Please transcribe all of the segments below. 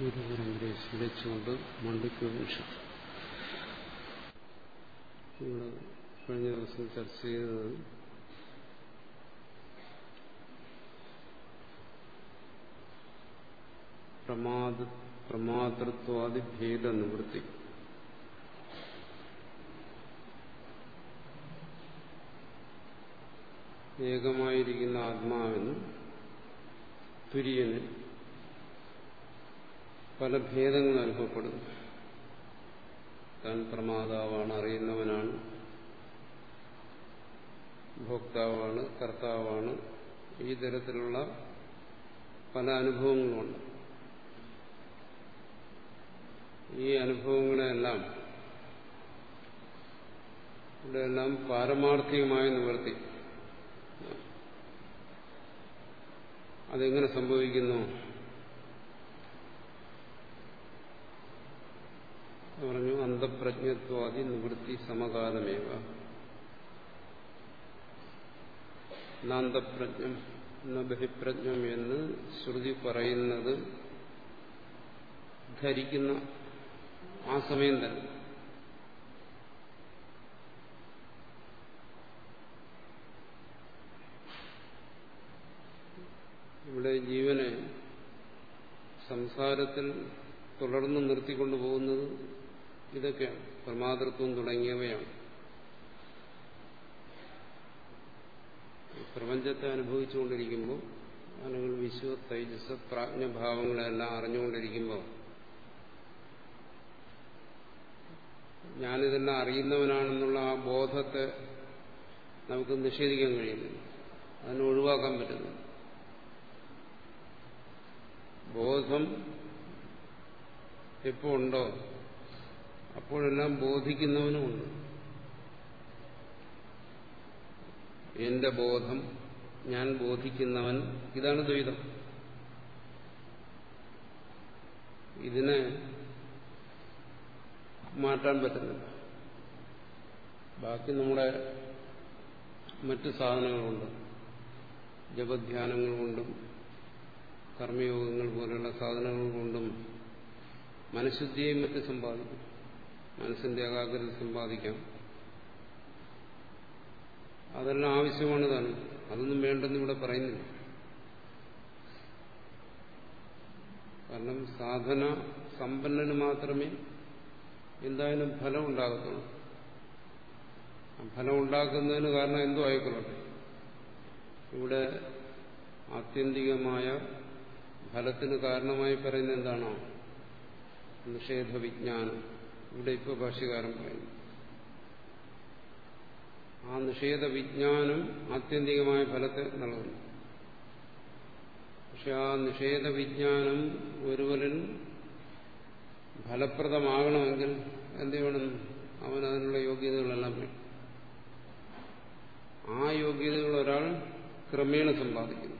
ഗുരുപരമ്പരയെ സ്മരിച്ചുകൊണ്ട് മണ്ഡിക്കുപനിഷത്ത് കഴിഞ്ഞ ദിവസം ചർച്ച ചെയ്തത് പ്രമാദ പ്രമാതൃത്വാദി ഭേദ നിവൃത്തി. ഏകമായിരിക്കുന്ന ആത്മാവിന് തുര്യന് പല ഭേദങ്ങൾ അനുഭവപ്പെടുന്നു. താൻ പ്രമാതാവാണ് അറിയുന്നവനാണ് ഭോക്താവാണ് കർത്താവാണ്. ഈ തരത്തിലുള്ള പല അനുഭവങ്ങളുമുണ്ട്. ഈ അനുഭവങ്ങളെല്ലാം ഇവിടെയെല്ലാം പാരമാർത്ഥികമായി നിവർത്തി. അതെങ്ങനെ സംഭവിക്കുന്നു? പറഞ്ഞു അന്തപ്രജ്ഞത്വാദി നിവൃത്തി സമകാലമേവ. നാന്തപ്രജ്ഞം ബഹിപ്രജ്ഞം എന്ന് ശ്രുതി പറയുന്നത് ധരിക്കുന്ന ആ സമയം തന്നെ. ഇവിടെ ജീവനെ സംസാരത്തിൽ തുടർന്ന് നിർത്തിക്കൊണ്ടു പോകുന്നത് ഇതൊക്കെയാണ് പ്രമാതൃത്വം തുടങ്ങിയവയാണ്. പ്രപഞ്ചത്തെ അനുഭവിച്ചുകൊണ്ടിരിക്കുമ്പോൾ അല്ലെങ്കിൽ വിശ്വ തൈജസ് പ്രാജ്ഞഭാവങ്ങളെല്ലാം അറിഞ്ഞുകൊണ്ടിരിക്കുമ്പോൾ ഞാനിതെല്ലാം അറിയുന്നവനാണെന്നുള്ള ആ ബോധത്തെ നമുക്ക് നിഷേധിക്കാൻ കഴിയുന്നില്ല. അതിനെ ഒഴിവാക്കാൻ പറ്റുന്നു ബോധം എപ്പോ ഉണ്ടോ അപ്പോഴെല്ലാം ബോധിക്കുന്നവനുമുണ്ട് എന്റെ ബോധം ഞാൻ ബോധിക്കുന്നവൻ ഇതാണ് ദ്വൈതം. ഇതിനെ മാറ്റാൻ പറ്റുന്നില്ല. ബാക്കി നമ്മുടെ മറ്റ് സാധനങ്ങളുണ്ട്. ജപധ്യാനങ്ങൾ കൊണ്ടും കർമ്മയോഗങ്ങൾ പോലെയുള്ള സാധനങ്ങൾ കൊണ്ടും മനഃശുദ്ധിയെയും മറ്റും സമ്പാദിക്കും. മനസ്സിന്റെ ഏകാഗ്രത സമ്പാദിക്കാം. അതെല്ലാം ആവശ്യമാണ് താനും അതൊന്നും വേണ്ടെന്ന് ഇവിടെ പറയുന്നില്ല. കാരണം സാധന സമ്പന്നന് മാത്രമേ എന്തായാലും ഫലം ഉണ്ടാകത്തുള്ളൂ. ഫലം ഉണ്ടാക്കുന്നതിന് കാരണം എന്തോ ആയിക്കൊള്ളട്ടെ. ഇവിടെ ആത്യന്തികമായ ഫലത്തിന് കാരണമായി പറയുന്നത് എന്താണോ? നിഷേധ വിജ്ഞാനം ഇവിടെ ഇപ്പോൾ ഭാഷ്യകാരൻ പറയുന്നു. ആ നിഷേധ വിജ്ഞാനം ആത്യന്തികമായ ഫലത്തെ നൽകുന്നു. പക്ഷെ ആ നിഷേധ വിജ്ഞാനം ഒരുവരിൽ ഫലപ്രദമാകണമെങ്കിൽ എന്ത് വേണം അവൻ അതിനുള്ള യോഗ്യതകളെല്ലാം വേണം. ആ യോഗ്യതകൾ ഒരാൾ ക്രമേണ സമ്പാദിക്കുന്നു.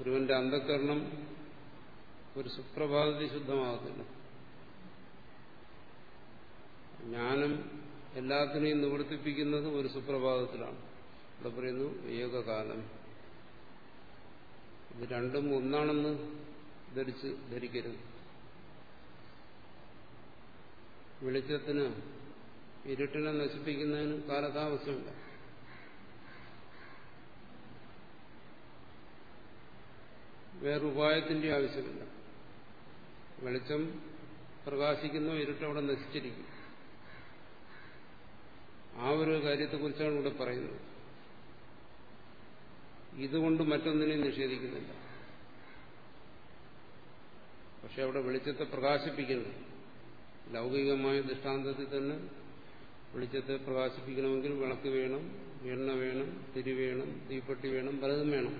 ഒരുവന്റെ അന്ധകരണം ഒരു സുപ്രഭാതത്തിൽ ശുദ്ധമാകത്തില്ല. ജ്ഞാനം എല്ലാത്തിനെയും നിവർത്തിപ്പിക്കുന്നത് ഒരു സുപ്രഭാതത്തിലാണ്. ഇവിടെ പറയുന്നു ഏകകാലം. ഇത് രണ്ടും ഒന്നാണെന്ന് ധരിച്ച് ധരിക്കരുത്. വെളിച്ചത്തിന് ഇരുട്ടിനെ നശിപ്പിക്കുന്നതിന് കാലതാമസമില്ല വേറൊരുപായത്തിന്റെ ആവശ്യമില്ല. വെളിച്ചം പ്രകാശിക്കുന്നു ഇരുട്ടവിടെ നശിച്ചിരിക്കും ആ ഒരു കാര്യത്തെക്കുറിച്ചാണ് ഇവിടെ പറയുന്നത്. ഇതുകൊണ്ട് മറ്റൊന്നിനെയും നിഷേധിക്കുന്നില്ല. പക്ഷെ അവിടെ വെളിച്ചത്തെ പ്രകാശിപ്പിക്കുന്നു ലൗകികമായ ദൃഷ്ടാന്തത്തിൽ തന്നെ വെളിച്ചത്തെ പ്രകാശിപ്പിക്കണമെങ്കിൽ വിളക്ക് വേണം എണ്ണ വേണം തിരി വേണം തീപ്പെട്ടി വേണം പലതും വേണം.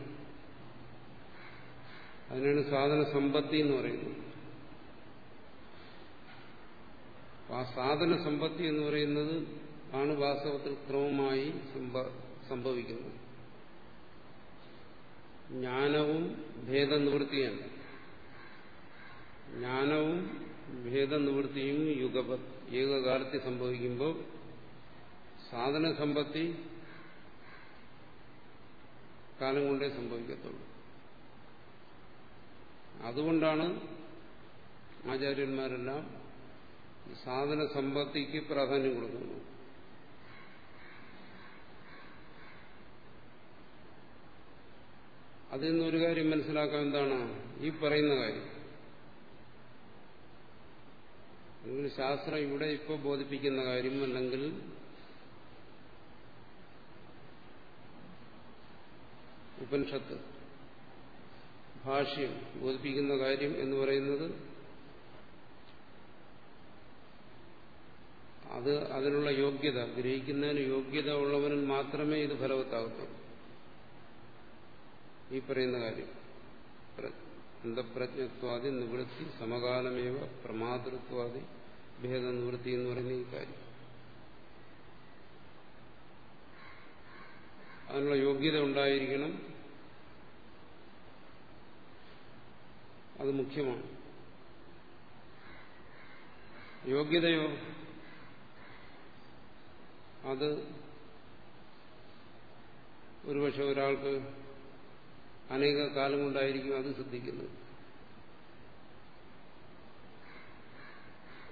അതിനാണ് സാധന സമ്പത്തി എന്ന് പറയുന്നത്. ആ സാധന സമ്പത്തി എന്ന് പറയുന്നത് ആണ് വാസ്തവത്തിൽ ക്രമമായി സംഭവിക്കുന്നത്. ജ്ഞാനവും ഭേദനിവൃത്തിയാണ്. ജ്ഞാനവും ഭേദനിവൃത്തിയും യുഗപ ഏകകാലത്തിൽ സംഭവിക്കുമ്പോൾ സാധന സമ്പത്തി കാലം കൊണ്ടേ സംഭവിക്കത്തുള്ളൂ. അതുകൊണ്ടാണ് ആചാര്യന്മാരെല്ലാം സാധന സമ്പത്തിക്ക് പ്രാധാന്യം കൊടുക്കുന്നു. അതിൽ നിന്നൊരു കാര്യം മനസ്സിലാക്കാൻ എന്താണ്? ഈ പറയുന്ന കാര്യം. അല്ലെങ്കിൽ ശാസ്ത്രം ഇവിടെ ഇപ്പോൾ ബോധിപ്പിക്കുന്ന കാര്യം അല്ലെങ്കിൽ ഉപനിഷത്ത് ഭാഷ്യം ബോധിപ്പിക്കുന്ന കാര്യം എന്ന് പറയുന്നത് അത് അതിനുള്ള യോഗ്യത ഗ്രഹിക്കുന്നതിന് യോഗ്യത ഉള്ളവനിൽ മാത്രമേ ഇത് ഫലവത്താകത്തുള്ളൂ ഈ പറയുന്ന കാര്യം. അന്ധപ്രജ്ഞത്വാദി നിവൃത്തി സമകാലമേവ പ്രമാതൃത്വാദി ഭേദ നിവൃത്തി എന്ന് പറയുന്ന ഈ കാര്യം. അതിനുള്ള യോഗ്യത ഉണ്ടായിരിക്കണം. അത് മുഖ്യമാണ്. യോഗ്യതയോ അത് ഒരുപക്ഷെ ഒരാൾക്ക് അനേക കാലം കൊണ്ടായിരിക്കും അത് ശ്രദ്ധിക്കുന്നത്.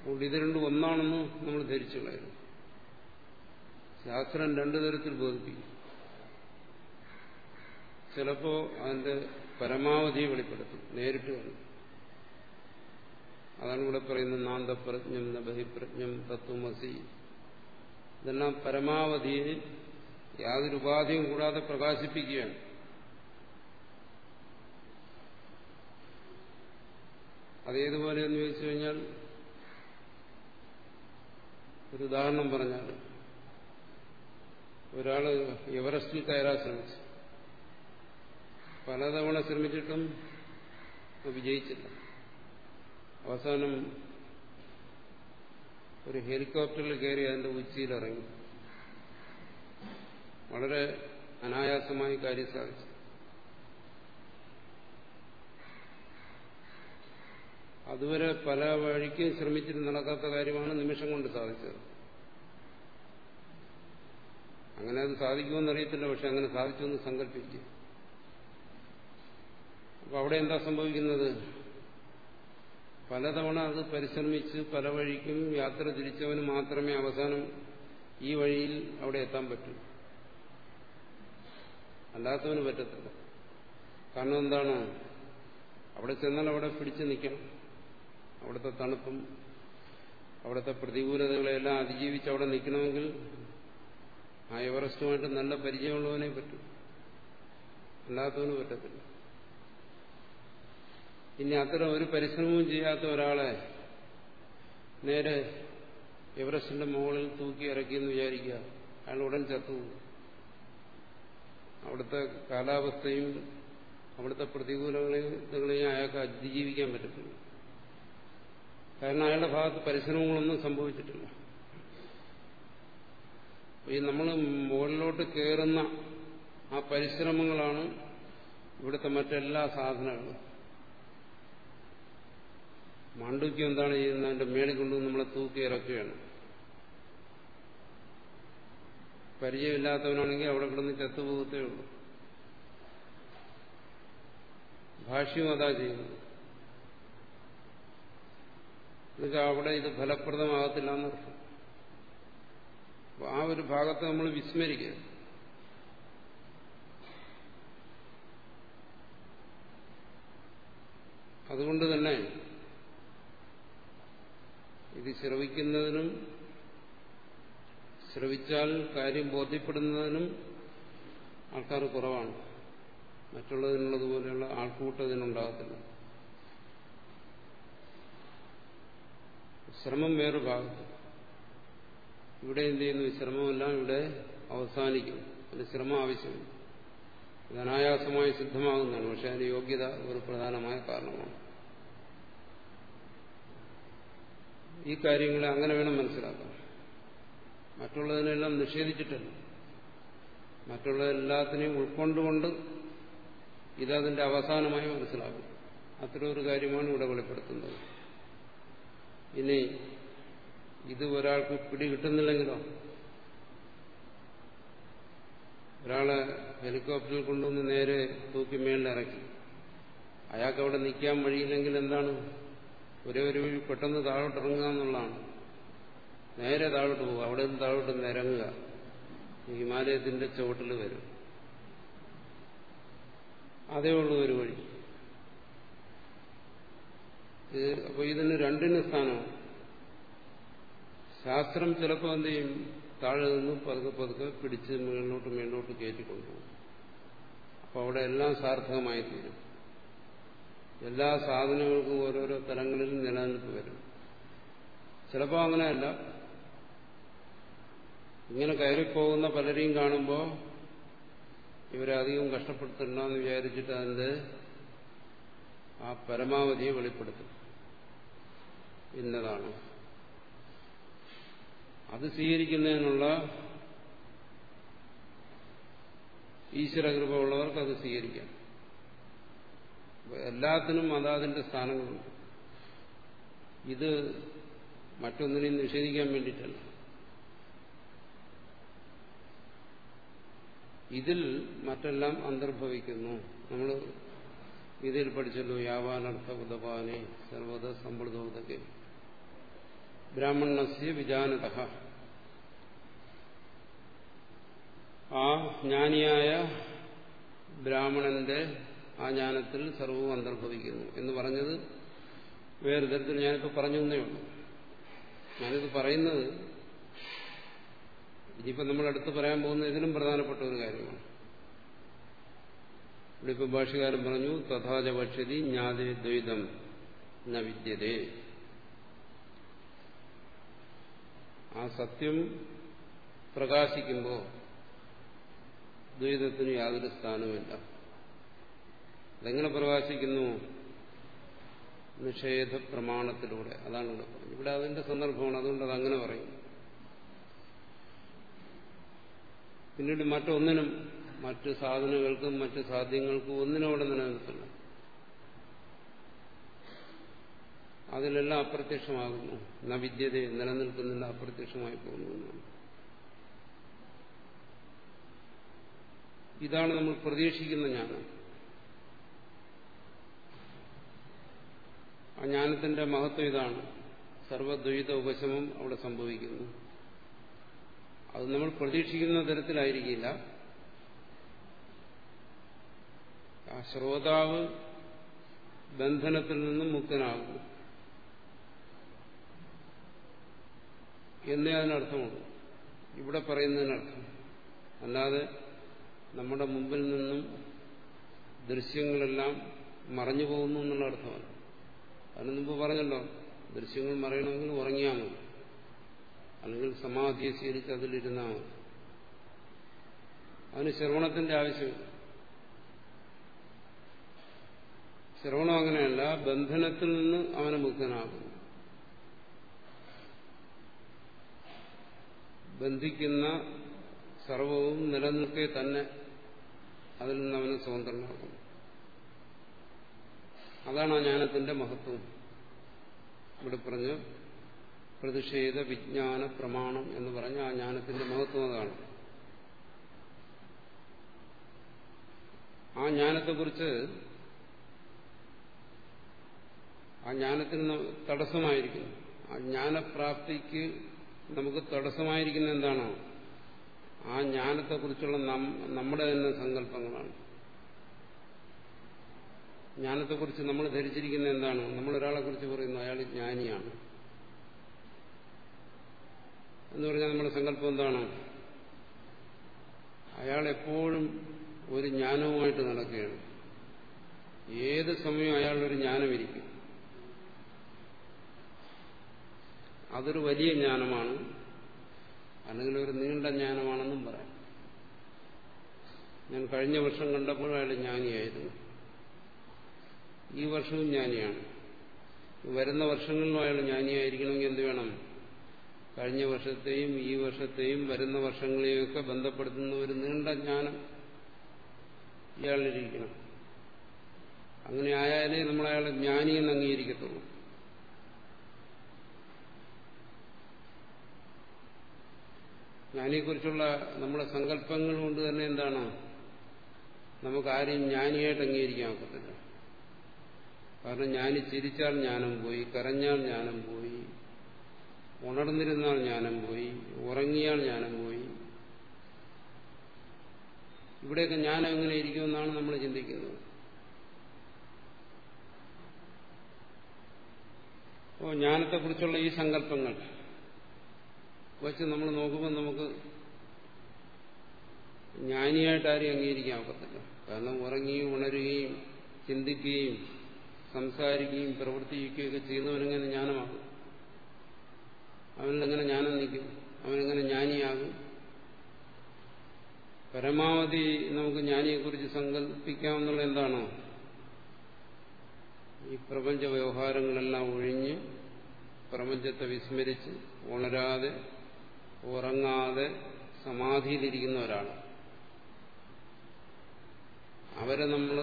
അതുകൊണ്ട് ഇത് രണ്ടും ഒന്നാണെന്ന് നമ്മൾ ധരിച്ചു ശാസ്ത്രം രണ്ടു തരത്തിൽ ബോധിപ്പിക്കും. ചിലപ്പോ അതിന്റെ പരമാവധി വെളിപ്പെടുത്തും നേരിട്ട് വരും. അതാണ് ഇവിടെ പറയുന്നത് നാന്തപ്രജ്ഞം നബഹിപ്രജ്ഞം തത്വമസി. ഇതെല്ലാം പരമാവധി യാതൊരു ഉപാധിയും കൂടാതെ പ്രകാശിപ്പിക്കുകയാണ്. അതേതുപോലെ എന്ന് ചോദിച്ചു കഴിഞ്ഞാൽ ഒരു ഉദാഹരണം പറഞ്ഞാൽ ഒരാൾ എവറസ്റ്റിൽ കയറാൻ ശ്രമിച്ചു. പലതവണ ശ്രമിച്ചിട്ടും വിജയിച്ചില്ല. അവസാനം ഒരു ഹെലികോപ്റ്ററിൽ കയറി അതിന്റെ ഉച്ചിയിലിറങ്ങി വളരെ അനായാസമായി കാര്യം സാധിച്ചു. അതുവരെ പല വഴിക്കും ശ്രമിച്ചിട്ട് നടക്കാത്ത കാര്യമാണ് നിമിഷം കൊണ്ട് സാധിച്ചത്. അങ്ങനെ അത് സാധിക്കുമെന്ന് അറിയത്തില്ല പക്ഷെ അങ്ങനെ സാധിച്ചുവെന്ന് സങ്കല്പിക്കുക. അപ്പൊ അവിടെ എന്താ സംഭവിക്കുന്നത്? പലതവണ അത് പരിശ്രമിച്ച് പല വഴിക്കും യാത്ര തിരിച്ചവന് മാത്രമേ അവസാനം ഈ വഴിയിൽ അവിടെ എത്താൻ പറ്റൂ. അല്ലാത്തവന് പറ്റത്തില്ല. കാരണം എന്താണ്? അവിടെ ചെന്നാൽ അവിടെ പിടിച്ചു നിൽക്കണം. അവിടുത്തെ തണുപ്പും അവിടുത്തെ പ്രതികൂലതകളെല്ലാം അതിജീവിച്ച് അവിടെ നിൽക്കണമെങ്കിൽ ആ എവറസ്റ്റുമായിട്ട് നല്ല പരിചയമുള്ളവനെ പറ്റൂ. അല്ലാത്തവന് പറ്റത്തില്ല. ഇനി അത്തരം ഒരു പരിശ്രമവും ചെയ്യാത്ത ഒരാളെ നേരെ എവറസ്റ്റിന്റെ മുകളിൽ തൂക്കി ഇറക്കിയെന്ന് വിചാരിക്കുക. അയാൾ ഉടൻ ചത്തു അവിടുത്തെ കാലാവസ്ഥയും അവിടുത്തെ പ്രതികൂലതകളെയും അയാൾക്ക് അതിജീവിക്കാൻ പറ്റത്തില്ല. കാരണം അയാളുടെ ഭാഗത്ത് പരിശ്രമങ്ങളൊന്നും സംഭവിച്ചിട്ടില്ല. ഈ നമ്മൾ മുകളിലോട്ട് കയറുന്ന ആ പരിശ്രമങ്ങളാണ് ഇവിടുത്തെ മറ്റെല്ലാ സാധനങ്ങളും. മാണ്ഡുക്യം എന്താണ് ചെയ്യുന്നത്? അതിന്റെ മേളിൽ കൊണ്ടു നമ്മളെ തൂക്കി ഇറക്കുകയാണ്. പരിചയമില്ലാത്തവനാണെങ്കിൽ അവിടെ കിടന്ന് ചത്തുപോകത്തേ ഉള്ളൂ. ഭാഷ്യം അതാ ചെയ്യുന്നത്. എന്നുവെച്ചാൽ അവിടെ ഇത് ഫലപ്രദമാകത്തില്ല എന്നർത്ഥം ആ ഒരു ഭാഗത്ത് നമ്മൾ വിസ്മരിക്കുക അതുകൊണ്ട് തന്നെ ഇത് ശ്രവിക്കുന്നതിനും ശ്രവിച്ചാൽ കാര്യം ബോധ്യപ്പെടുന്നതിനും ആൾക്കാർ കുറവാണ്. മറ്റുള്ളതിനുള്ളതുപോലെയുള്ള ആൾക്കൂട്ടം ഇതിനുണ്ടാകത്തില്ല ശ്രമം വേറെ ഭാഗത്ത്. ഇവിടെ എന്ത് ചെയ്യുന്നു? ശ്രമമെല്ലാം ഇവിടെ അവസാനിക്കും. അതിന് ശ്രമം ആവശ്യമില്ല. ഇത് അനായാസമായി സിദ്ധമാകുന്നതാണ്. പക്ഷെ അതിന് യോഗ്യത ഒരു പ്രധാനമായ കാരണമാണ്. ഈ കാര്യങ്ങളെ അങ്ങനെ വേണം മനസ്സിലാക്കാൻ. മറ്റുള്ളതിനെല്ലാം നിഷേധിച്ചിട്ടല്ല. മറ്റുള്ള എല്ലാത്തിനെയും ഉൾക്കൊണ്ടുകൊണ്ട് ഇതതിന്റെ അവസാനമായി മനസ്സിലാക്കും. അത്തരമൊരു കാര്യമാണ് ഇവിടെ വെളിപ്പെടുത്തുന്നത്. ഇനി ഇത് ഒരാൾക്ക് പിടികിട്ടുന്നില്ലെങ്കിലോ ഒരാളെ ഹെലികോപ്റ്ററിൽ കൊണ്ടുവന്ന് നേരെ തൂക്കി മേളിലിറക്കി അയാൾക്ക് അവിടെ നിൽക്കാൻ വഴിയില്ലെങ്കിൽ എന്താണ്? ഒരേ ഒരു വഴി പെട്ടെന്ന് താഴോട്ട് ഇറങ്ങുക എന്നുള്ളതാണ്. നേരെ താഴോട്ട് പോകുക അവിടെ നിന്ന് താഴോട്ട് നിരങ്ങുക. ഹിമാലയത്തിന്റെ ചുവട്ടിൽ വരും. അതേ ഉള്ളൂ ഒരു വഴി. അപ്പൊ ഇതിന് രണ്ടിന് സ്ഥാനമാണ് ശാസ്ത്രം ചിലപ്പോൾ എന്ത് ചെയ്യും? താഴെ നിന്നും പതുക്കെ പതുക്കെ പിടിച്ച് മുകളിലോട്ട് മേളിലോട്ട് കയറ്റിക്കൊണ്ടുപോകും അപ്പോൾ അവിടെ എല്ലാം സാർത്ഥകമായി തീരും. എല്ലാ സാധനങ്ങൾക്കും ഓരോരോ തലങ്ങളിൽ നിലനിൽപ്പ് വരും. ചിലപ്പോൾ അങ്ങനെയല്ല. ഇങ്ങനെ കയറിപ്പോകുന്ന പലരെയും കാണുമ്പോൾ ഇവരെ അധികം കഷ്ടപ്പെടുത്തണ്ടെന്ന് വിചാരിച്ചിട്ട് അതിന്റെ ആ പരമാവധിയെ വെളിപ്പെടുത്തും. ഇന്നതാണ്. അത് സ്വീകരിക്കുന്നതിനുള്ള ഈശ്വരകൃപ ഉള്ളവർക്ക് അത് സ്വീകരിക്കാം. എല്ലാത്തിനും അതാതിന്റെ സ്ഥാനങ്ങളുണ്ട്. ഇത് മറ്റൊന്നിനെയും നിഷേധിക്കാൻ വേണ്ടിയിട്ടല്ല. ഇതിൽ മറ്റെല്ലാം അന്തർഭവിക്കുന്നു. നമ്മൾ ഇതിൽ പഠിച്ചല്ലോ യാവാനർത്ഥ ഉദപാനെ സർവത സമ്പൃതോദകെ ബ്രാഹ്മണസ്യ വിജാനത. ആ ജ്ഞാനിയായ ബ്രാഹ്മണന്റെ ആ ജ്ഞാനത്തിൽ സർവവും അന്തർഭവിക്കുന്നു എന്ന് പറഞ്ഞത് വേറെ തരത്തിൽ ഞാനിപ്പോൾ പറഞ്ഞു തന്നേ ഉള്ളൂ. ഞാനിത് പറയുന്നത് ഇനിയിപ്പോൾ നമ്മൾ അടുത്ത് പറയാൻ പോകുന്ന ഇതിലും പ്രധാനപ്പെട്ട ഒരു കാര്യമാണ്. ഇവിടെ ഇപ്പോൾ ഭാഷകാരൻ പറഞ്ഞു തഥാച ഭക്ഷതി ജ്ഞാതേ ദ്വൈതം ന വിദ്യതേ. ആ സത്യം പ്രകാശിക്കുമ്പോൾ ദ്വൈതത്തിന് യാതൊരു സ്ഥാനവുമില്ല. അതെങ്ങനെ പ്രകാശിക്കുന്നു? നിഷേധ പ്രമാണത്തിലൂടെ അതാണ് ഇവിടെ പറഞ്ഞത്. ഇവിടെ അതിന്റെ സന്ദർഭമാണ്. അതുകൊണ്ട് അത് അങ്ങനെ പറയും. പിന്നീട് മറ്റൊന്നിനും മറ്റ് സാധനങ്ങൾക്കും മറ്റ് സാധ്യങ്ങൾക്കും ഒന്നിനും അവിടെ നിലനിൽക്കില്ല അതിലെല്ലാം അപ്രത്യക്ഷമാകുന്നു. വിദ്യതെ നിലനിൽക്കുന്നില്ല അപ്രത്യക്ഷമായി പോകുന്നു ഇതാണ് നമ്മൾ പ്രതീക്ഷിക്കുന്ന ജ്ഞാനം. ആ ജ്ഞാനത്തിന്റെ മഹത്വം ഇതാണ്. സർവദ്വൈത ഉപശമം അവിടെ സംഭവിക്കുന്നു. അത് നമ്മൾ പ്രതീക്ഷിക്കുന്ന തരത്തിലായിരിക്കില്ല. ആ ശ്രോതാവ് ബന്ധനത്തിൽ നിന്നും മുക്തനാകുന്നു. എന്നേ അതിനർത്ഥമുള്ളൂ. ഇവിടെ പറയുന്നതിനർത്ഥം അല്ലാതെ നമ്മുടെ മുമ്പിൽ നിന്നും ദൃശ്യങ്ങളെല്ലാം മറഞ്ഞു പോകുന്നു എന്നുള്ള അർത്ഥമല്ല. അതിന് മുമ്പ് പറഞ്ഞല്ലോ ദൃശ്യങ്ങൾ മറയണമെങ്കിൽ ഉറങ്ങിയാൽ മതി. അല്ലെങ്കിൽ സമാധിയെ സ്വീകരിച്ച് അതിലിരുന്നാൽ മതി. അതിന് ശ്രവണത്തിന്റെ ആവശ്യമില്ല ശ്രവണം അങ്ങനെയല്ല ബന്ധനത്തിൽ നിന്ന് അവനെ മുക്തനാകുന്നു. ബന്ധിക്കുന്ന സർവവും നിലനിൽക്കെ തന്നെ അതിൽ നിന്ന് അവന് സ്വതന്ത്രനാകുന്നു. അതാണ് ആ ജ്ഞാനത്തിന്റെ മഹത്വം? ഇവിടെ പറഞ്ഞ് പ്രതിഷേധ വിജ്ഞാന പ്രമാണം എന്ന് പറഞ്ഞ ആ ജ്ഞാനത്തിന്റെ മഹത്വം അതാണ്. ആ ജ്ഞാനത്തെക്കുറിച്ച് ആ ജ്ഞാനത്തിന് തടസ്സമായിരിക്കുന്നു. ആ ജ്ഞാനപ്രാപ്തിക്ക് നമുക്ക് തടസ്സമായിരിക്കുന്ന എന്താണോ? ആ ജ്ഞാനത്തെക്കുറിച്ചുള്ള നമ്മുടെ തന്നെ സങ്കല്പങ്ങളാണ്. ജ്ഞാനത്തെക്കുറിച്ച് നമ്മൾ ധരിച്ചിരിക്കുന്ന എന്താണ്? നമ്മൾ ഒരാളെ കുറിച്ച് പറയുന്നു അയാൾ ജ്ഞാനിയാണ്. എന്ന് പറഞ്ഞാൽ നമ്മുടെ സങ്കല്പം എന്താണ്? അയാൾ എപ്പോഴും ഒരു ജ്ഞാനവുമായിട്ട് നടക്കുകയാണ്. ഏത് സമയവും അയാളൊരു ജ്ഞാനമിരിക്കും അതൊരു വലിയ ജ്ഞാനമാണ്. അല്ലെങ്കിൽ ഒരു നീണ്ട ജ്ഞാനമാണെന്നും പറയാം. ഞാൻ കഴിഞ്ഞ വർഷം കണ്ടപ്പോൾ അയാൾ ജ്ഞാനിയായിരുന്നു. ഈ വർഷവും ജ്ഞാനിയാണ് വരുന്ന വർഷങ്ങളിലും അയാൾ ജ്ഞാനിയായിരിക്കണമെങ്കിൽ എന്ത് വേണം? കഴിഞ്ഞ വർഷത്തെയും ഈ വർഷത്തെയും വരുന്ന വർഷങ്ങളെയും ഒക്കെ ബന്ധപ്പെടുത്തുന്ന ഒരു നീണ്ട ജ്ഞാനം ഇയാളിരിക്കണം അങ്ങനെ ആയാലേ നമ്മൾ അയാളെ ജ്ഞാനിയെന്ന് അംഗീകരിക്കത്തുള്ളൂ. ജ്ഞാനിയെക്കുറിച്ചുള്ള നമ്മുടെ സങ്കല്പങ്ങൾ കൊണ്ട് തന്നെ എന്താണ്? നമുക്ക് ആരെയും ജ്ഞാനിയായിട്ട് അംഗീകരിക്കാൻ ഒക്കത്തില്ല. കാരണം ഞാൻ ചിരിച്ചാൽ ജ്ഞാനം പോയി കരഞ്ഞാൽ ജ്ഞാനം പോയി ഉണർന്നിരുന്നാൽ ജ്ഞാനം പോയി ഉറങ്ങിയാൽ ജ്ഞാനം പോയി. ഇവിടെയൊക്കെ ജ്ഞാനം എങ്ങനെ ഇരിക്കുമെന്നാണ് നമ്മൾ ചിന്തിക്കുന്നത്. അപ്പോൾ ജ്ഞാനത്തെക്കുറിച്ചുള്ള ഈ സങ്കല്പങ്ങൾ വച്ച് നമ്മൾ നോക്കുമ്പോൾ നമുക്ക് ജ്ഞാനിയായിട്ട് ആരെയും അംഗീകരിക്കാൻ ഒക്കത്തില്ല. കാരണം ഉറങ്ങുകയും ഉണരുകയും ചിന്തിക്കുകയും സംസാരിക്കുകയും പ്രവർത്തിക്കുകയൊക്കെ ചെയ്യുന്നവനെങ്ങനെ ജ്ഞാനമാകും അവനിലെങ്ങനെ ജ്ഞാനം നിൽക്കും? അവനെങ്ങനെ ജ്ഞാനിയാകും പരമാവധി നമുക്ക് ജ്ഞാനിയെക്കുറിച്ച് സങ്കല്പിക്കാമെന്നുള്ള എന്താണോ? ഈ പ്രപഞ്ച വ്യവഹാരങ്ങളെല്ലാം ഒഴിഞ്ഞ് പ്രപഞ്ചത്തെ വിസ്മരിച്ച് ഉണരാതെ ഉറങ്ങാതെ സമാധിയിലിരിക്കുന്ന ഒരാൾ അവരെ നമ്മൾ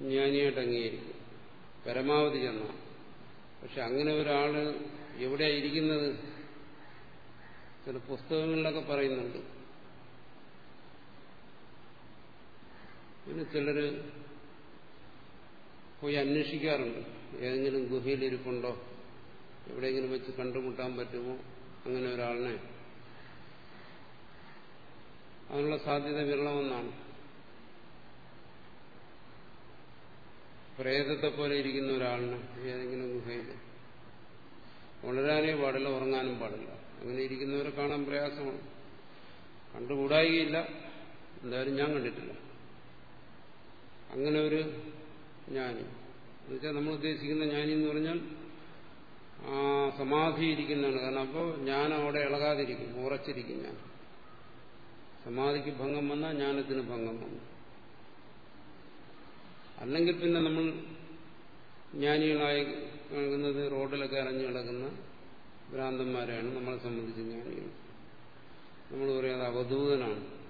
ജ്ഞാനിയായിട്ട് അംഗീകരിക്കും പരമാവധി ചെന്ന. പക്ഷെ അങ്ങനെ ഒരാൾ എവിടെയാണ് ഇരിക്കുന്നത്? ചില പുസ്തകങ്ങളിലൊക്കെ പറയുന്നുണ്ട്. പിന്നെ ചിലര് പോയി അന്വേഷിക്കാറുണ്ട്. ഏതെങ്കിലും ഗുഹയിലിരിപ്പുണ്ടോ എവിടെയെങ്കിലും വെച്ച് കണ്ടുമുട്ടാൻ പറ്റുമോ? അങ്ങനെ ഒരാളിനെ. അതിനുള്ള സാധ്യത വിരളമെന്നാണ്. പ്രേതത്തെ പോലെ ഇരിക്കുന്ന ഒരാളിന് ഏതെങ്കിലും ഗുഹയിൽ ഉണരാനേ പാടില്ല ഉറങ്ങാനും പാടില്ല. അങ്ങനെ ഇരിക്കുന്നവരെ കാണാൻ പ്രയാസമാണ്. കണ്ടുകൂടായികയില്ല. എന്തായാലും ഞാൻ കണ്ടിട്ടില്ല. അങ്ങനെ ഒരു ജ്ഞാനി എന്നുവെച്ചാൽ നമ്മൾ ഉദ്ദേശിക്കുന്ന ജ്ഞാനി എന്ന് പറഞ്ഞാൽ ആ സമാധി ഇരിക്കുന്നതാണ് കാരണം അപ്പോൾ ഞാൻ അവിടെ ഇളകാതിരിക്കും ഉറച്ചിരിക്കും ഞാൻ. സമാധിക്ക് ഭംഗം വന്നാൽ ജ്ഞാനത്തിന് ഭംഗം വന്നു. അല്ലെങ്കിൽ പിന്നെ നമ്മൾ ജ്ഞാനികളായി നൽകുന്നത് റോഡിലൊക്കെ ഇറങ്ങി കിടക്കുന്ന ഭ്രാന്തന്മാരെയാണ് നമ്മളെ സംബന്ധിച്ച് ജ്ഞാനികൾ. നമ്മൾ പറയാതെ അവധൂതനാണ്.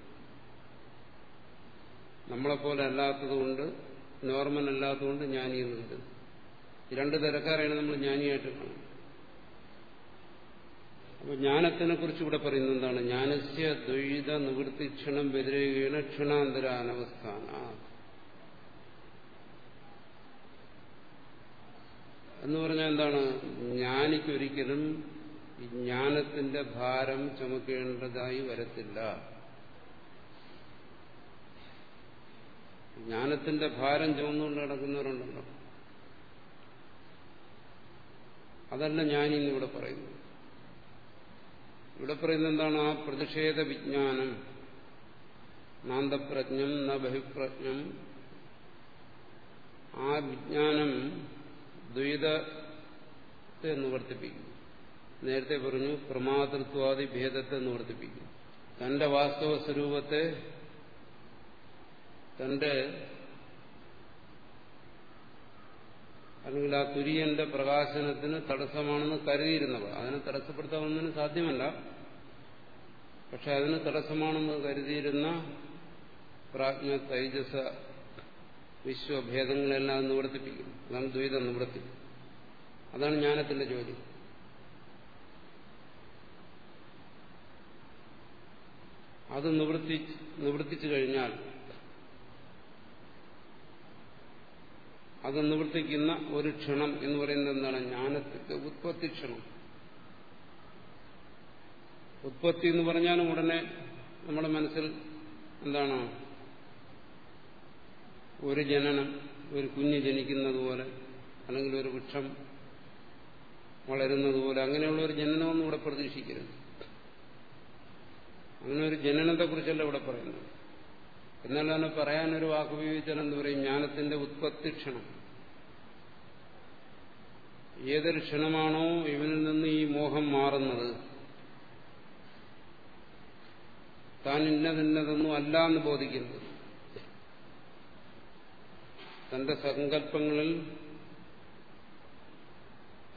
നമ്മളെപ്പോലെ അല്ലാത്തതുകൊണ്ട് നോർമൽ അല്ലാത്തതുകൊണ്ട് ജ്ഞാനികളുണ്ട് എന്നുണ്ട്. രണ്ട് തരക്കാരെയാണ് നമ്മൾ ജ്ഞാനിയായിട്ട് കാണുന്നത്. അപ്പൊ ജ്ഞാനത്തിനെ കുറിച്ച് ഇവിടെ പറയുന്നത് എന്താണ്? ജ്ഞാനസ്യ ദ്വൈത നിവൃത്തി ക്ഷണം വ്യതിരേകീണ ക്ഷണാന്തര എന്ന് പറഞ്ഞാൽ എന്താണ്? ജ്ഞാനിക്കൊരിക്കലും ജ്ഞാനത്തിന്റെ ഭാരം ചുമക്കേണ്ടതായി വരത്തില്ല. ജ്ഞാനത്തിന്റെ ഭാരം ചുമന്നുകൊണ്ട് നടക്കുന്നവരുണ്ടല്ലോ. അതല്ല ജ്ഞാനി ഇവിടെ പറയുന്നു ഇവിടെ പറയുന്നത് എന്താണ്? ആ പ്രതിഷേധ വിജ്ഞാനം. നാന്തപ്രജ്ഞം ന ആ വിജ്ഞാനം ദ്വൈതത്തെ നിവർത്തിപ്പിക്കും നേരത്തെ പറഞ്ഞു പ്രമാതൃത്വാദി ഭേദത്തെ നിവർത്തിപ്പിക്കും തന്റെ വാസ്തവ സ്വരൂപത്തെ തന്റെ അല്ലെങ്കിൽ ആ തുര്യന്റെ പ്രകാശനത്തിന് തടസ്സമാണെന്ന് കരുതിയിരുന്നവർ. അതിനെ തടസ്സപ്പെടുത്താവുന്നതിന് സാധ്യമല്ല. പക്ഷെ അതിന് തടസ്സമാണെന്ന് കരുതിയിരുന്ന പ്രാജ്ഞ തൈജസ വിശ്വഭേദങ്ങളെല്ലാം നിവർത്തിപ്പിക്കും അതാണ് ദ്വൈത നിവർത്തിക്കും അതാണ് ജ്ഞാനത്തിന്റെ ജോലി അത് നിവൃത്തി നിവർത്തിച്ചു കഴിഞ്ഞാൽ അത് നിവർത്തിക്കുന്ന ഒരു ക്ഷണം എന്ന് പറയുന്നത് എന്താണ്? ജ്ഞാനത്തിന്റെ ഉത്പത്തി ക്ഷണം. ഉത്പത്തി എന്ന് പറഞ്ഞാലും ഉടനെ നമ്മുടെ മനസ്സിൽ എന്താണ്? ഒരു ജനനം ഒരു കുഞ്ഞ് ജനിക്കുന്നത് പോലെ അല്ലെങ്കിൽ ഒരു വൃക്ഷം വളരുന്നത് പോലെ അങ്ങനെയുള്ള ഒരു ജനനമൊന്നും ഇവിടെ പ്രതീക്ഷിക്കരുത്. അങ്ങനെ ഒരു ജനനത്തെക്കുറിച്ചല്ല ഇവിടെ പറയുന്നത്. എന്നാൽ തന്നെ പറയാനൊരു വാക്കുപയോഗിച്ചാൽ എന്ന് പറയും? ജ്ഞാനത്തിന്റെ ഉത്പത്തി ക്ഷണം. ഏതൊരു ക്ഷണമാണോ ഇവനിൽ നിന്ന് ഈ മോഹം മാറുന്നത്? താൻ ഇന്നതിന്നതൊന്നും അല്ല എന്ന് ബോധിക്കുന്നത് തന്റെ സങ്കല്പങ്ങളിൽ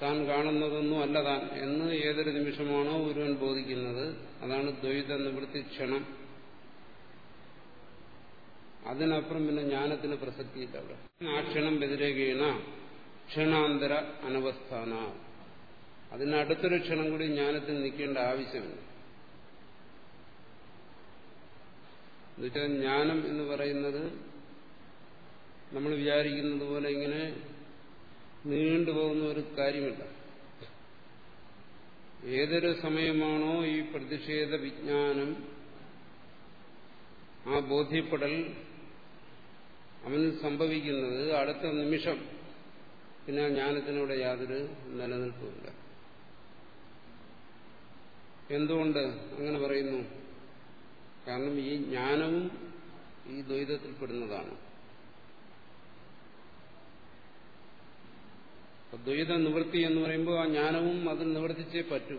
താൻ കാണുന്നതൊന്നും അല്ല താൻ എന്ന് ഏതൊരു നിമിഷമാണോ ഒരുവൻ ബോധിക്കുന്നത്. അതാണ് ദ്വൈത നിവൃത്തി ക്ഷണം. അതിനപ്പുറം പിന്നെ ജ്ഞാനത്തിന് പ്രസക്തിയില്ല അവിടെ. ആ ക്ഷണം വ്യതിരേകീണ ക്ഷണാന്തര അനവസ്ഥാന. അതിനടുത്തൊരു ക്ഷണം കൂടി ജ്ഞാനത്തിൽ നിൽക്കേണ്ട ആവശ്യമില്ല. എന്നുവെച്ചാൽ ജ്ഞാനം എന്ന് പറയുന്നത് നമ്മൾ വിചാരിക്കുന്നത് പോലെ ഇങ്ങനെ നീണ്ടുപോകുന്ന ഒരു കാര്യമില്ല. ഏതൊരു സമയമാണോ ഈ പ്രതിഷേധ വിജ്ഞാനം ആ ബോധ്യപ്പെടൽ അവന് സംഭവിക്കുന്നത് അടുത്ത നിമിഷം. പിന്നെ ആ ജ്ഞാനത്തിനോട് യാതൊരു നിലനിൽപ്പില്ല എന്തുകൊണ്ട് അങ്ങനെ പറയുന്നു? കാരണം ഈ ജ്ഞാനവും ഈ ദ്വൈതത്തിൽപ്പെടുന്നതാണ്. ദ്വൈത നിവൃത്തി എന്ന് പറയുമ്പോൾ ആ ജ്ഞാനവും അതിൽ നിവർത്തിച്ചേ പറ്റൂ.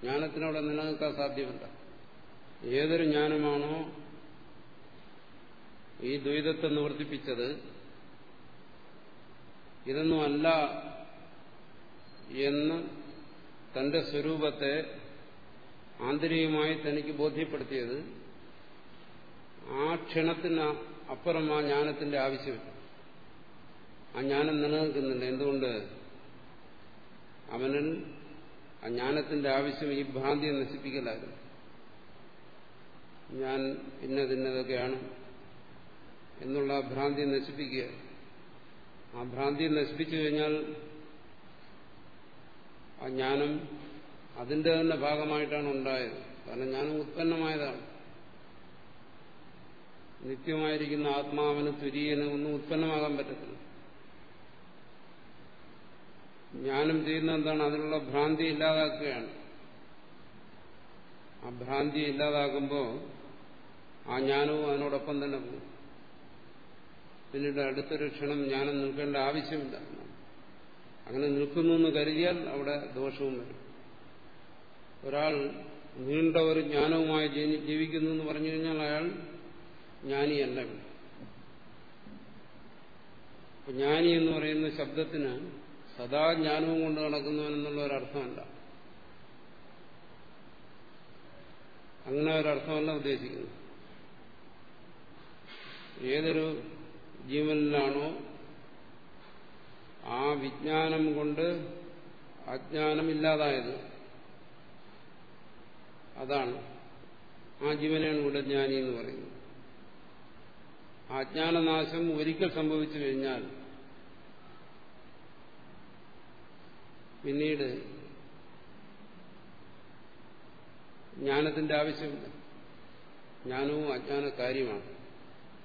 ജ്ഞാനത്തിനവിടെ നിലനിൽക്കാൻ സാധ്യമല്ല. ഏതൊരു ജ്ഞാനമാണോ ഈ ദ്വൈതത്തെ നിവർത്തിപ്പിച്ചത് ഇതൊന്നുമല്ല എന്ന് തന്റെ സ്വരൂപത്തെ ആന്തരികമായി തനിക്ക് ബോധ്യപ്പെടുത്തിയത് ആ ക്ഷണത്തിന് അപ്പുറം ആ ജ്ഞാനത്തിന്റെ ആവശ്യമില്ല. ആ ജ്ഞാനം നിലനിൽക്കുന്നുണ്ട്. എന്തുകൊണ്ട്? അവനൻ ആ ജ്ഞാനത്തിന്റെ ആവശ്യം ഈ ഭ്രാന്തിയെ നശിപ്പിക്കലായിരുന്നു. ഞാൻ ഇന്നതിന്നതൊക്കെയാണ് എന്നുള്ള ആ ഭ്രാന്തിയെ നശിപ്പിക്കുക. ആ ഭ്രാന്തിയെ നശിപ്പിച്ചു കഴിഞ്ഞാൽ ആ ജ്ഞാനം അതിന്റെ തന്നെ ഭാഗമായിട്ടാണ് ഉണ്ടായത്. കാരണം ജ്ഞാനം ഉത്പന്നമായതാണ്. നിത്യമായിരിക്കുന്ന ആത്മാവിന് തുര്യന് ഒന്നും ഉത്പന്നമാകാൻ പറ്റത്തില്ല. ജ്ഞാനം ചെയ്യുന്ന എന്താണ്? അതിനുള്ള ഭ്രാന്തി ഇല്ലാതാക്കുകയാണ്. ആ ഭ്രാന്തി ഇല്ലാതാകുമ്പോൾ ആ ജ്ഞാനവും അതിനോടൊപ്പം തന്നെ പോകും. പിന്നീട് അടുത്തൊരു ക്ഷണം ജ്ഞാനം നിൽക്കേണ്ട ആവശ്യമില്ല. അങ്ങനെ നിൽക്കുന്നു എന്ന് കരുതിയാൽ അവിടെ ദോഷവും വരും. ഒരാൾ നീണ്ട ഒരു ജ്ഞാനവുമായി ജീവിക്കുന്നു എന്ന് പറഞ്ഞു കഴിഞ്ഞാൽ അയാൾ ജ്ഞാനിയല്ല. ജ്ഞാനി എന്ന് പറയുന്ന ശബ്ദത്തിന് സദാ ജ്ഞാനവും കൊണ്ട് നടക്കുന്നവൻ നടക്കുന്നവനെന്നുള്ള ഒരർത്ഥമല്ല. അങ്ങനെ ഒരർത്ഥമല്ല ഉദ്ദേശിക്കുന്നത്. ഏതൊരു ജീവനിലാണോ ആ വിജ്ഞാനം കൊണ്ട് അജ്ഞാനം ഇല്ലാതായത് അതാണ്. ആ ജീവനാണ് ഇവിടെ ജ്ഞാനി എന്ന് പറയുന്നത്. ആ അജ്ഞാനനാശം ഒരിക്കൽ സംഭവിച്ചു കഴിഞ്ഞാൽ പിന്നീട് ജ്ഞാനത്തിന്റെ ആവശ്യമില്ല ജ്ഞാനവും അജ്ഞാന കാര്യമാണ്.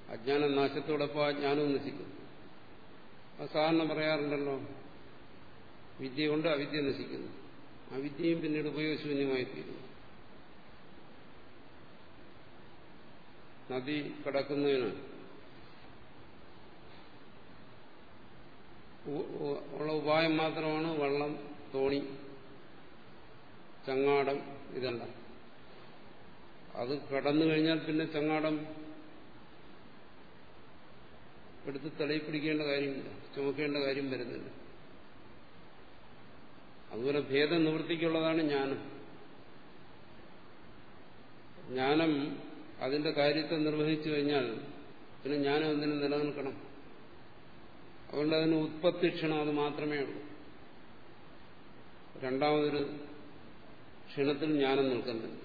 അജ്ഞാന നാശത്തോടൊപ്പം ആ ജ്ഞാനവും നശിക്കും അത് സാധാരണ പറയാറുണ്ടല്ലോ വിദ്യ കൊണ്ട് അവിദ്യ നശിക്കുന്നു. അവിദ്യയും പിന്നീട് ഉപയോഗശൂന്യമായി തീരുന്നു നദി കടക്കുന്നതിന് ഉള്ള ഉപായം മാത്രമാണ് വള്ളം തോണി ചങ്ങാടം ഇതല്ല അത് കടന്നു കഴിഞ്ഞാൽ പിന്നെ ചങ്ങാടം എടുത്ത് തലയിൽ പിടിക്കേണ്ട കാര്യമില്ല ചുമക്കേണ്ട കാര്യം വരുന്നില്ല. അതുപോലെ ഭേദ നിവൃത്തിക്കുള്ളതാണ് ജ്ഞാനം. ജ്ഞാനം അതിന്റെ കാര്യത്തെ നിർവഹിച്ചു കഴിഞ്ഞാൽ പിന്നെ ജ്ഞാനം എന്തിനും നിലനിൽക്കണം. അതുകൊണ്ട് അതിന് ഉത്പത്തി ക്ഷണം അത് മാത്രമേ ഉള്ളൂ. രണ്ടാമതൊരു ക്ഷണത്തിൽ ജ്ഞാനം നിൽക്കുന്നില്ല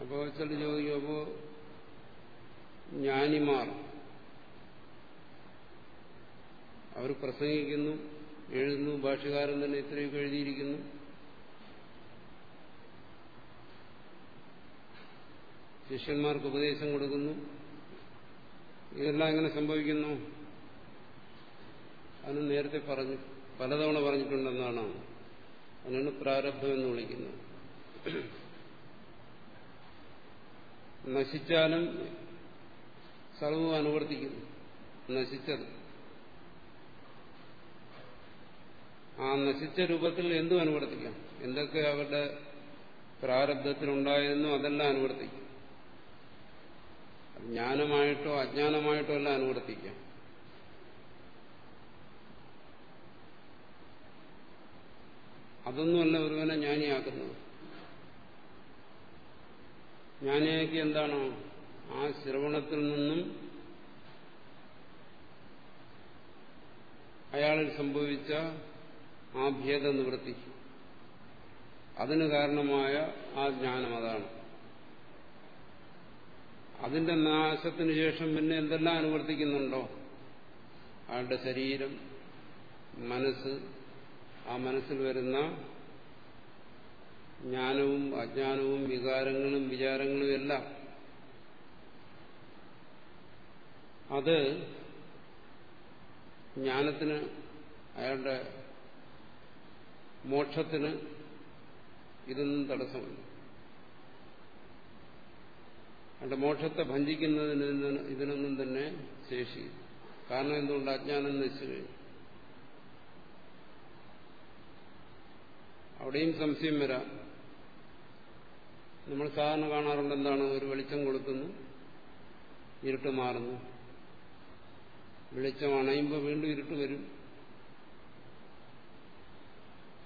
അപ്പോ ചില ചോദിക്കും അപ്പോ ജ്ഞാനിമാർ അവർ പ്രസംഗിക്കുന്നു എഴുതുന്നു ഭാഷകാരൻ തന്നെ ഇത്രയൊക്കെ എഴുതിയിരിക്കുന്നു. ശിഷ്യന്മാർക്ക് ഉപദേശം കൊടുക്കുന്നു. ഇതെല്ലാം എങ്ങനെ സംഭവിക്കുന്നു? അതിന് നേരത്തെ പറഞ്ഞു പലതവണ പറഞ്ഞിട്ടുണ്ടെന്നാണ്. അതിനാണ് പ്രാരബ്ധം എന്ന് വിളിക്കുന്നത് നശിച്ചാലും സർവവും അനുവർത്തിക്കുന്നു. നശിച്ചത്. ആ നശിച്ച രൂപത്തിൽ എന്തും അനുവർത്തിക്കാം. എന്തൊക്കെ അവരുടെ പ്രാരബ്ധത്തിലുണ്ടായിരുന്നു അതെല്ലാം അനുവർത്തിക്കും. ജ്ഞാനമായിട്ടോ അജ്ഞാനമായിട്ടോ അല്ല അനുവർത്തിക്കാം. അതൊന്നുമല്ല ഒരുവനെ ജ്ഞാനിയാക്കുന്നത്. ജ്ഞാനിയാക്കി എന്താണ്? ആ ശ്രവണത്തിൽ നിന്നും അയാളിൽ സംഭവിച്ച ആ ഭേദ നിവൃത്തി അതിന് കാരണമായ ആ ജ്ഞാനം അതാണ്. അതിന്റെ നാശത്തിന് ശേഷം പിന്നെ എന്തെല്ലാം അനുവർത്തിക്കുന്നുണ്ടോ? അയാളുടെ ശരീരം മനസ്സ് ആ മനസ്സിൽ വരുന്ന ജ്ഞാനവും അജ്ഞാനവും വികാരങ്ങളും വിചാരങ്ങളും എല്ലാം. അത് ജ്ഞാനത്തിന് അയാളുടെ മോക്ഷത്തിന് ഇതൊന്നും തടസ്സമല്ല അയാളുടെ മോക്ഷത്തെ ഭഞ്ചിക്കുന്നതിന് ഇതിനൊന്നും തന്നെ ശേഷി കാരണം എന്തുകൊണ്ട്? അജ്ഞാനം നശിച്ചു കഴിഞ്ഞു. അവിടെയും സംശയം വരാം. നമ്മൾ സാധാരണ കാണാറുണ്ട് എന്താണ്? ഒരു വെളിച്ചം കൊളുത്തുന്നു ഇരുട്ട് മാറുന്നു. വെളിച്ചം അണയുമ്പോൾ വീണ്ടും ഇരുട്ട് വരും.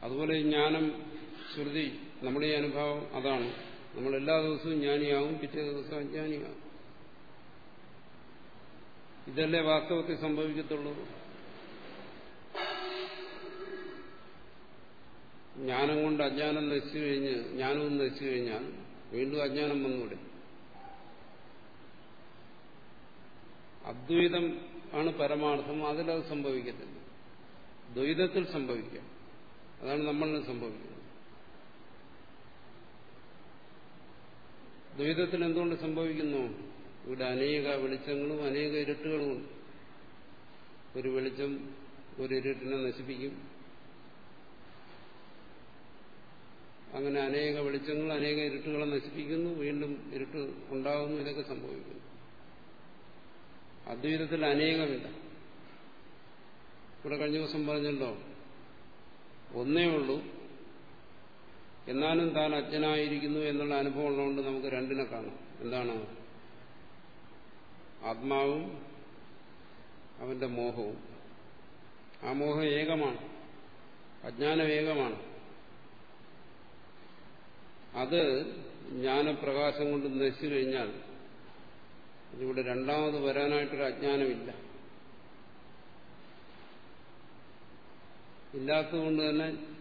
അതുപോലെ ജ്ഞാനം ശ്രുതി നമ്മുടെ ഈ അനുഭവം അതാണ്. നമ്മൾ എല്ലാ ദിവസവും ജ്ഞാനിയാവും പിറ്റേ ദിവസം അജ്ഞാനിയാവും. ഇതല്ലേ വാസ്തവത്തിൽ സംഭവിക്കത്തുള്ളൂ? ജ്ഞാനം കൊണ്ട് അജ്ഞാനം നശിച്ചു കഴിഞ്ഞ് ജ്ഞാനവും നശിച്ചു കഴിഞ്ഞാൽ വീണ്ടും അജ്ഞാനം വന്നൂടെ അദ്വൈതം ആണ് പരമാർത്ഥം അതിലത് സംഭവിക്കത്തില്ല. ദ്വൈതത്തിൽ സംഭവിക്കാം. അതാണ് നമ്മളിന് സംഭവിക്കുന്നത്. ദ്വൈതത്തിൽ എന്തുകൊണ്ട് സംഭവിക്കുന്നു? ഇവിടെ അനേക വെളിച്ചങ്ങളും അനേക ഇരുട്ടുകളുമുണ്ട് ഒരു വെളിച്ചം ഒരു ഇരുട്ടിനെ നശിപ്പിക്കും. അങ്ങനെ അനേക വെളിച്ചങ്ങൾ അനേക ഇരുട്ടുകളെ നശിപ്പിക്കുന്നു. വീണ്ടും ഇരുട്ട് ഉണ്ടാകുന്നു. ഇതൊക്കെ സംഭവിക്കുന്നു. അദ്വൈതത്തിൽ അനേകമില്ല ഇവിടെ കഴിഞ്ഞ ദിവസം പറഞ്ഞല്ലോ ഒന്നേ ഉള്ളൂ. എന്നാലും താൻ അജ്ഞനായിരിക്കുന്നു എന്നുള്ള അനുഭവം ഉള്ളതുകൊണ്ട് നമുക്ക് രണ്ടിനെ കാണാം. എന്താണ്? ആത്മാവും അവന്റെ മോഹവും. ആ മോഹം ഏകമാണ്. അജ്ഞാനം ഏകമാണ്. അത് ജ്ഞാനപ്രകാശം കൊണ്ട് നശിച്ചു കഴിഞ്ഞാൽ ഇവിടെ രണ്ടാമത് വരാനായിട്ടൊരു അജ്ഞാനമില്ല. ഇല്ലാത്തതുകൊണ്ട് തന്നെ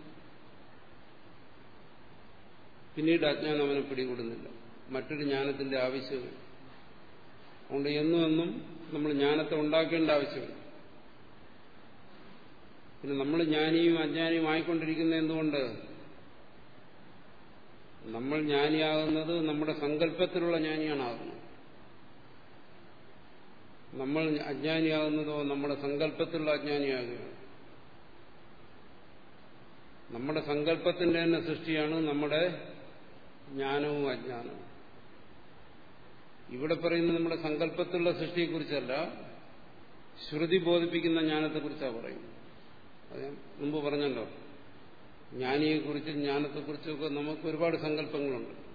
പിന്നീട് അജ്ഞാനം അവനെ പിടികൂടുന്നില്ല. മറ്റൊരു ജ്ഞാനത്തിന്റെ ആവശ്യമില്ല അതുകൊണ്ട് എന്നും എന്നും നമ്മൾ ജ്ഞാനത്തെ ഉണ്ടാക്കേണ്ട ആവശ്യമില്ല. പിന്നെ നമ്മൾ ജ്ഞാനിയും അജ്ഞാനിയും ആയിക്കൊണ്ടിരിക്കുന്ന എന്തുകൊണ്ട്? നമ്മൾ ജ്ഞാനിയാകുന്നത് നമ്മുടെ സങ്കല്പത്തിലുള്ള ജ്ഞാനിയാണ് ആകുന്നത് നമ്മൾ അജ്ഞാനിയാകുന്നതോ നമ്മുടെ സങ്കല്പത്തിലുള്ള അജ്ഞാനിയാകുകയാണ്. നമ്മുടെ സങ്കല്പത്തിന്റെ തന്നെ സൃഷ്ടിയാണ് നമ്മുടെ ജ്ഞാനവും അജ്ഞാനവും. ഇവിടെ പറയുന്നത് നമ്മുടെ സങ്കല്പത്തിലുള്ള സൃഷ്ടിയെക്കുറിച്ചല്ല ശ്രുതി ബോധിപ്പിക്കുന്ന ജ്ഞാനത്തെക്കുറിച്ചാണ് പറയുന്നത്. അത് മുമ്പ് പറഞ്ഞല്ലോ. ജ്ഞാനിയെക്കുറിച്ചും ജ്ഞാനത്തെക്കുറിച്ചൊക്കെ നമുക്ക് ഒരുപാട് സങ്കല്പങ്ങളുണ്ട്.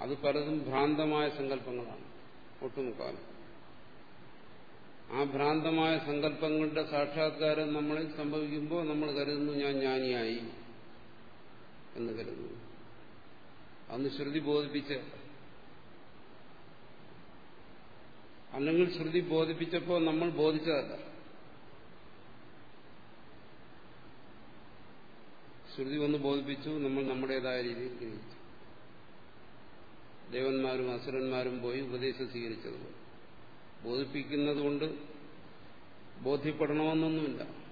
അത് പലതും ഭ്രാന്തമായ സങ്കല്പങ്ങളാണ് ഒട്ടുമുക്കാലും. ആ ഭ്രാന്തമായ സങ്കല്പങ്ങളുടെ സാക്ഷാത്കാരം നമ്മളിൽ സംഭവിക്കുമ്പോൾ നമ്മൾ കരുതുന്നു ഞാൻ ജ്ഞാനിയായി. എന്ന് കരുതുന്നു. അന്ന് ശ്രുതി ബോധിപ്പിച്ച അല്ലെങ്കിൽ ശ്രുതി ബോധിപ്പിച്ചപ്പോൾ നമ്മൾ ബോധിച്ചതല്ല. ശ്രുതി വന്ന് ബോധിപ്പിച്ചു നമ്മൾ നമ്മുടേതായ രീതിയിൽ ഗ്രഹിച്ചു. ദേവന്മാരും അസുരന്മാരും പോയി ഉപദേശം സ്വീകരിച്ചതുപോലെ. ബോധിപ്പിക്കുന്നതുകൊണ്ട് ബോധ്യപ്പെടണമെന്നൊന്നുമില്ല.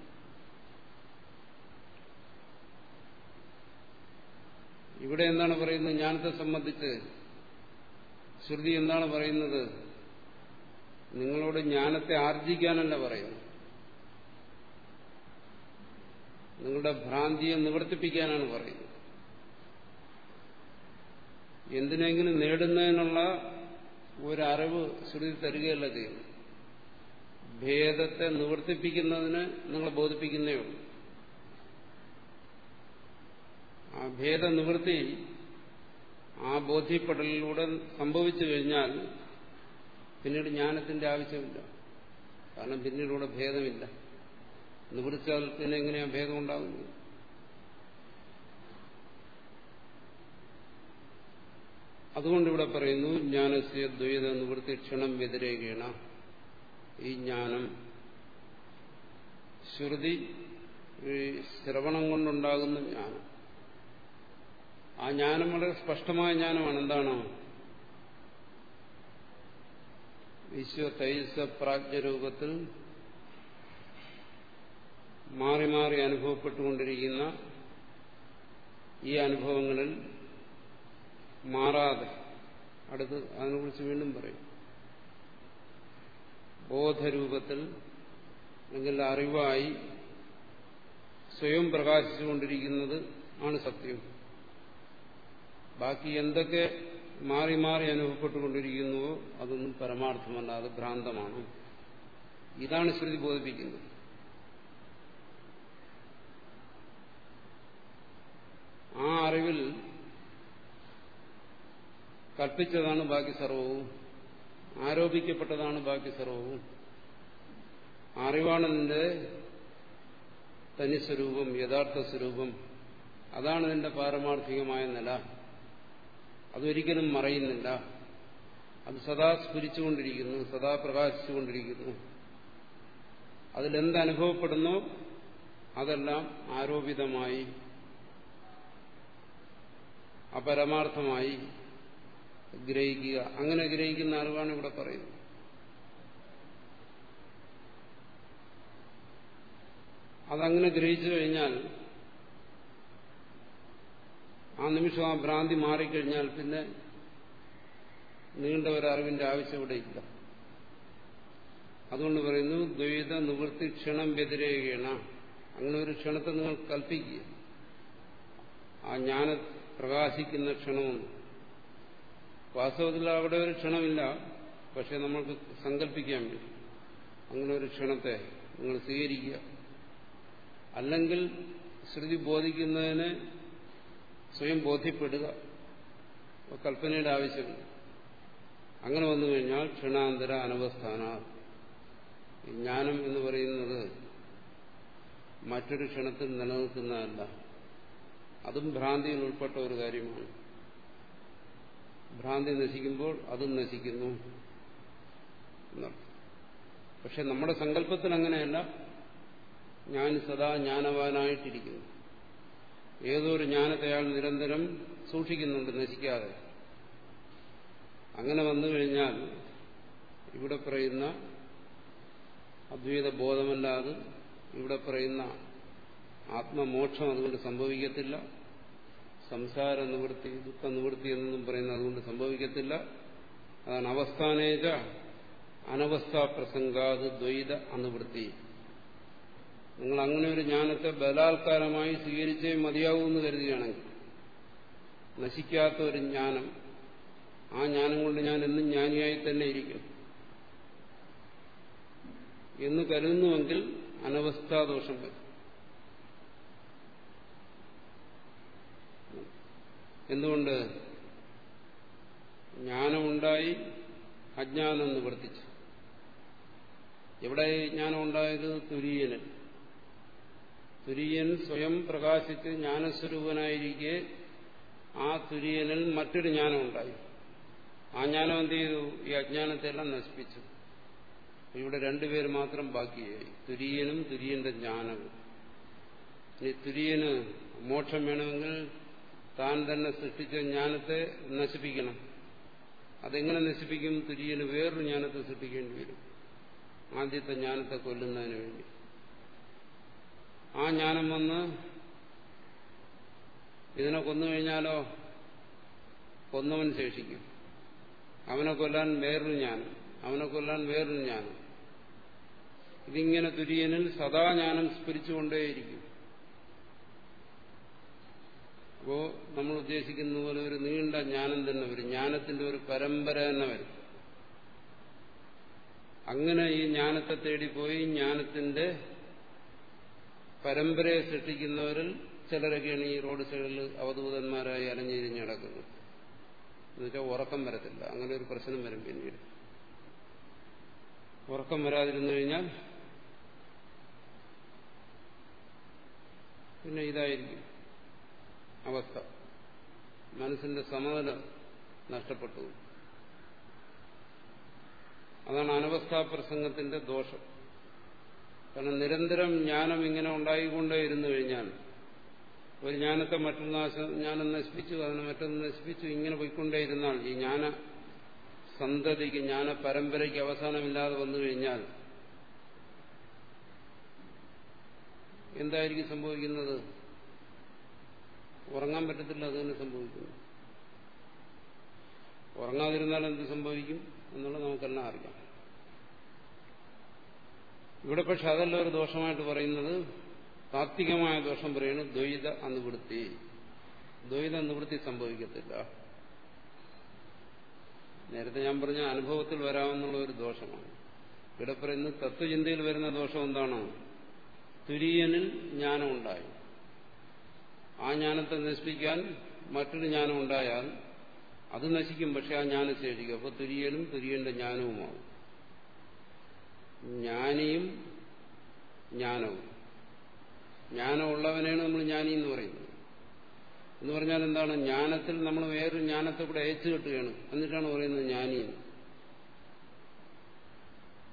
ഇവിടെ എന്താണ് പറയുന്നത്? ജ്ഞാനത്തെ സംബന്ധിച്ച് ശ്രുതി എന്താണ് പറയുന്നത്? നിങ്ങളോട് ജ്ഞാനത്തെ ആർജിക്കാനല്ല പറയുന്നു നിങ്ങളുടെ ഭ്രാന്തിയെ നിവർത്തിപ്പിക്കാനാണ് പറയുന്നത്. എന്തിനെങ്കിലും നേടുന്നതിനുള്ള ഒരറിവ് ശ്രുതി തരികയല്ല ചെയ്യുന്നു ഭേദത്തെ നിവർത്തിപ്പിക്കുന്നതിന് നിങ്ങളെ ബോധിപ്പിക്കുന്നേ ഉള്ളൂ. ആ ഭേദനിവൃത്തി ആ ബോധ്യപ്പെടലിലൂടെ സംഭവിച്ചു കഴിഞ്ഞാൽ പിന്നീട് ജ്ഞാനത്തിന്റെ ആവശ്യമില്ല. കാരണം പിന്നീടൂടെ ഭേദമില്ല. നിവൃത്തിയാൽ പിന്നെ എങ്ങനെയാ ഭേദം ഉണ്ടാകുന്നത് അതുകൊണ്ട് ഇവിടെ പറയുന്നു ജ്ഞാനസ്യ ദ്വൈത നിവൃത്തി ക്ഷണം വ്യതിരേകേണ. ഈ ജ്ഞാനം ശ്രുതി ഈ ശ്രവണം കൊണ്ടുണ്ടാകുന്ന ജ്ഞാനം. ആ ജ്ഞാനം വളരെ സ്പഷ്ടമായ ജ്ഞാനമാണ്. എന്താണ്? വിശ്വ തൈസ പ്രാജ്ഞരൂപത്തിൽ മാറി മാറി അനുഭവപ്പെട്ടുകൊണ്ടിരിക്കുന്ന ഈ അനുഭവങ്ങളിൽ മാറാതെ അടുത്ത് അതിനെക്കുറിച്ച് വീണ്ടും പറയും. ബോധരൂപത്തിൽ അല്ലെങ്കിൽ അറിവായി സ്വയം പ്രകാശിച്ചുകൊണ്ടിരിക്കുന്നത് ആണ് സത്യം. ബാക്കി എന്തൊക്കെ മാറി മാറി അനുഭവപ്പെട്ടുകൊണ്ടിരിക്കുന്നുവോ അതൊന്നും പരമാർത്ഥമല്ല അത് ഭ്രാന്തമാണ്. ഇതാണ് ശ്രുതി ബോധിപ്പിക്കുന്നത്. ആ അറിവിൽ കൽപ്പിച്ചതാണ് ബാക്കി സർവവും ആരോപിക്കപ്പെട്ടതാണ് ബാക്കി സർവവും. അറിവാണ് നിന്റെ തനിസ്വരൂപം യഥാർത്ഥ സ്വരൂപം. അതാണ് നിന്റെ പാരമാർത്ഥികമായ നില. അതൊരിക്കലും മറയുന്നില്ല. അത് സദാ സ്ഫുരിച്ചുകൊണ്ടിരിക്കുന്നു സദാ പ്രകാശിച്ചുകൊണ്ടിരിക്കുന്നു. അതിലെന്തനുഭവപ്പെടുന്നോ അതെല്ലാം ആരോപിതമായി അപരമാർത്ഥമായി ഗ്രഹിക്കുക. അങ്ങനെ ഗ്രഹിക്കുന്ന അറിവാണ് ഇവിടെ പറയുന്നത്. അതങ്ങനെ ഗ്രഹിച്ചു കഴിഞ്ഞാൽ ആ നിമിഷം ആ ഭ്രാന്തി മാറിക്കഴിഞ്ഞാൽ പിന്നെ നീണ്ട ഒരറിവിന്റെ ആവശ്യം ഇവിടെ ഇല്ല. അതുകൊണ്ട് പറയുന്നു ദ്വൈത നിവൃത്തി ക്ഷണം വ്യതിരേകേണ. അങ്ങനെ ഒരു ക്ഷണത്തെ നിങ്ങൾ കൽപ്പിക്കുക. ആ ജ്ഞാന പ്രകാശിക്കുന്ന ക്ഷണവും വാസ്തവത്തിൽ അവിടെ ഒരു ക്ഷണമില്ല. പക്ഷെ നമ്മൾക്ക് സങ്കല്പിക്കാൻ പറ്റും. അങ്ങനെ ഒരു ക്ഷണത്തെ നിങ്ങൾ സ്വീകരിക്കുക. അല്ലെങ്കിൽ ശ്രുതി ബോധിക്കുന്നതിന് സ്വയം ബോധ്യപ്പെടുക. കൽപ്പനയുടെ ആവശ്യമില്ല അങ്ങനെ വന്നു കഴിഞ്ഞാൽ ക്ഷണാന്തര അനവസ്ഥാന. ജ്ഞാനം എന്ന് പറയുന്നത് മറ്റൊരു ക്ഷണത്തിൽ നിലനിൽക്കുന്നതല്ല. അതും ഭ്രാന്തിയിൽ ഉൾപ്പെട്ട ഒരു കാര്യമാണ്. ഭ്രാന്തി നശിക്കുമ്പോൾ അതും നശിക്കുന്നു പക്ഷെ നമ്മുടെ സങ്കല്പത്തിൽ അങ്ങനെയല്ല. ഞാൻ സദാ ജ്ഞാനവാനായിട്ടിരിക്കുന്നു. ഏതോ ഒരു ജ്ഞാനത്തെ അയാൾ നിരന്തരം സൂക്ഷിക്കുന്നുണ്ട് നശിക്കാതെ. അങ്ങനെ വന്നു കഴിഞ്ഞാൽ ഇവിടെ പറയുന്ന അദ്വൈത ബോധമല്ലാതെ ഇവിടെ പറയുന്ന ആത്മമോക്ഷം അതുകൊണ്ട് സംഭവിക്കത്തില്ല. സംസാര നിവൃത്തി ദുഃഖ നിവൃത്തി എന്നൊന്നും പറയുന്നത് അതുകൊണ്ട് സംഭവിക്കത്തില്ല. അതാണ് അവസ്ഥാനേജ അനവസ്ഥാ പ്രസംഗാത് ദ്വൈത അനുവൃത്തി. നിങ്ങൾ അങ്ങനെ ഒരു ജ്ഞാനത്തെ ബലാത്കാരമായി സ്വീകരിച്ചേ മതിയാവൂ എന്ന് കരുതുകയാണെങ്കിൽ നശിക്കാത്ത ഒരു ജ്ഞാനം ആ ജ്ഞാനം കൊണ്ട് ഞാൻ എന്നും ജ്ഞാനിയായി തന്നെ ഇരിക്കും. എന്ന് കരുതുന്നുവെങ്കിൽ അനവസ്ഥാദോഷം വരും. എന്തുകൊണ്ട്? ജ്ഞാനമുണ്ടായി അജ്ഞാനം നിവർത്തിച്ചു എവിടെ ജ്ഞാനം ഉണ്ടായത് തുര്യന് തുര്യൻ സ്വയം പ്രകാശിച്ച് ജ്ഞാനസ്വരൂപനായിരിക്കെ ആ തുര്യനിൽ മറ്റൊരു ജ്ഞാനം ഉണ്ടായി ആ ജ്ഞാനം എന്ത് ചെയ്തു? ഈ അജ്ഞാനത്തെ എല്ലാം നശിപ്പിച്ചു. ഇവിടെ രണ്ടുപേര് മാത്രം ബാക്കിയായി. തുര്യനും തുര്യന്റെ ജ്ഞാനവും. ഇനി തുര്യന് മോക്ഷം വേണമെങ്കിൽ താൻ തന്നെ സൃഷ്ടിച്ച ജ്ഞാനത്തെ നശിപ്പിക്കണം. അതെങ്ങനെ നശിപ്പിക്കും? തുര്യന് വേറൊരു ജ്ഞാനത്തെ സൃഷ്ടിക്കേണ്ടി വരും. ആദ്യത്തെ ജ്ഞാനത്തെ കൊല്ലുന്നതിന് വേണ്ടി. ആ ജ്ഞാനം വന്ന് ഇതിനെ കൊന്നു കഴിഞ്ഞാലോ? കൊന്നവൻ ശേഷിക്കും. അവനെ കൊല്ലാൻ വേറൊരു ജ്ഞാനം അവനെ കൊല്ലാൻ വേറൊരു ജ്ഞാനം. ഇതിങ്ങനെ തുര്യനിൽ സദാ ജ്ഞാനം സ്ഫുരിച്ചുകൊണ്ടേയിരിക്കും. അപ്പോ നമ്മൾ ഉദ്ദേശിക്കുന്ന പോലെ ഒരു നീണ്ട ജ്ഞാനം തന്നെ വരും ജ്ഞാനത്തിന്റെ ഒരു പരമ്പര തന്നെ വരും. അങ്ങനെ ഈ ജ്ഞാനത്തെ തേടിപ്പോയി ജ്ഞാനത്തിന്റെ പരമ്പരയെ സൃഷ്ടിക്കുന്നവരിൽ ചിലരൊക്കെയാണ് ഈ റോഡ് സൈഡിൽ അവധൂതന്മാരായി അലഞ്ഞിരിഞ്ഞ് നടക്കുന്നത്. എന്നുവെച്ചാൽ ഉറക്കം വരത്തില്ല. അങ്ങനെ ഒരു പ്രശ്നം വരും പിന്നീട്. ഉറക്കം വരാതിരുന്നു കഴിഞ്ഞാൽ പിന്നെ ഇതായിരിക്കും അവസ്ഥ. മനസ്സിന്റെ സമനില നഷ്ടപ്പെട്ടു. അതാണ് അനവസ്ഥാ പ്രസംഗത്തിന്റെ ദോഷം. കാരണം നിരന്തരം ജ്ഞാനം ഇങ്ങനെ ഉണ്ടായിക്കൊണ്ടേ ഇരുന്നു കഴിഞ്ഞാൽ ഒരു ജ്ഞാനത്തെ മറ്റൊന്ന് ജ്ഞാനം നശിപ്പിച്ചു അതിനെ മറ്റൊന്ന് നശിപ്പിച്ചു ഇങ്ങനെ പോയിക്കൊണ്ടേയിരുന്നാൽ ഈ ജ്ഞാന സന്തതിക്ക് ജ്ഞാന പരമ്പരയ്ക്ക് അവസാനമില്ലാതെ വന്നു കഴിഞ്ഞാൽ എന്തായിരിക്കും സംഭവിക്കുന്നത്? ഉറങ്ങാൻ പറ്റത്തില്ല അത് തന്നെ സംഭവിക്കുന്നു. ഉറങ്ങാതിരുന്നാൽ എന്ത് സംഭവിക്കും? എന്നുള്ളത് നമുക്കെല്ലാം അറിയാം. ഇവിടെ പക്ഷെ അതല്ല ഒരു ദോഷമായിട്ട് പറയുന്നത്. താത്വികമായ ദോഷം പറയുന്നത് ദ്വൈത അനുവൃത്തി ദ്വൈത നിവൃത്തി സംഭവിക്കത്തില്ല. നേരത്തെ ഞാൻ പറഞ്ഞ അനുഭവത്തിൽ വരാമെന്നുള്ള ഒരു ദോഷമാണ്. ഇവിടെ പറയുന്നത് തത്വചിന്തയിൽ വരുന്ന ദോഷം എന്താണ്? തുര്യനിൽ ജ്ഞാനം ഉണ്ടായി. ആ ജ്ഞാനത്തെ നശിപ്പിക്കാൻ മറ്റൊരു ജ്ഞാനം ഉണ്ടായാൽ അത് നശിക്കും പക്ഷെ ആ ജ്ഞാനം ശേഷിക്കും. അപ്പൊ തുര്യനും തുര്യന്റെ ജ്ഞാനവുമാവും ജ്ഞാനിയും ജ്ഞാനവും. ജ്ഞാനമുള്ളവനെയാണ് നമ്മൾ ജ്ഞാനി എന്ന് പറയുന്നത്. എന്ന് പറഞ്ഞാൽ എന്താണ്? ജ്ഞാനത്തിൽ നമ്മൾ വേറൊരു ജ്ഞാനത്തെ കൂടെ അയച്ചു കെട്ടുകയാണ്. എന്നിട്ടാണ് പറയുന്നത് ജ്ഞാനി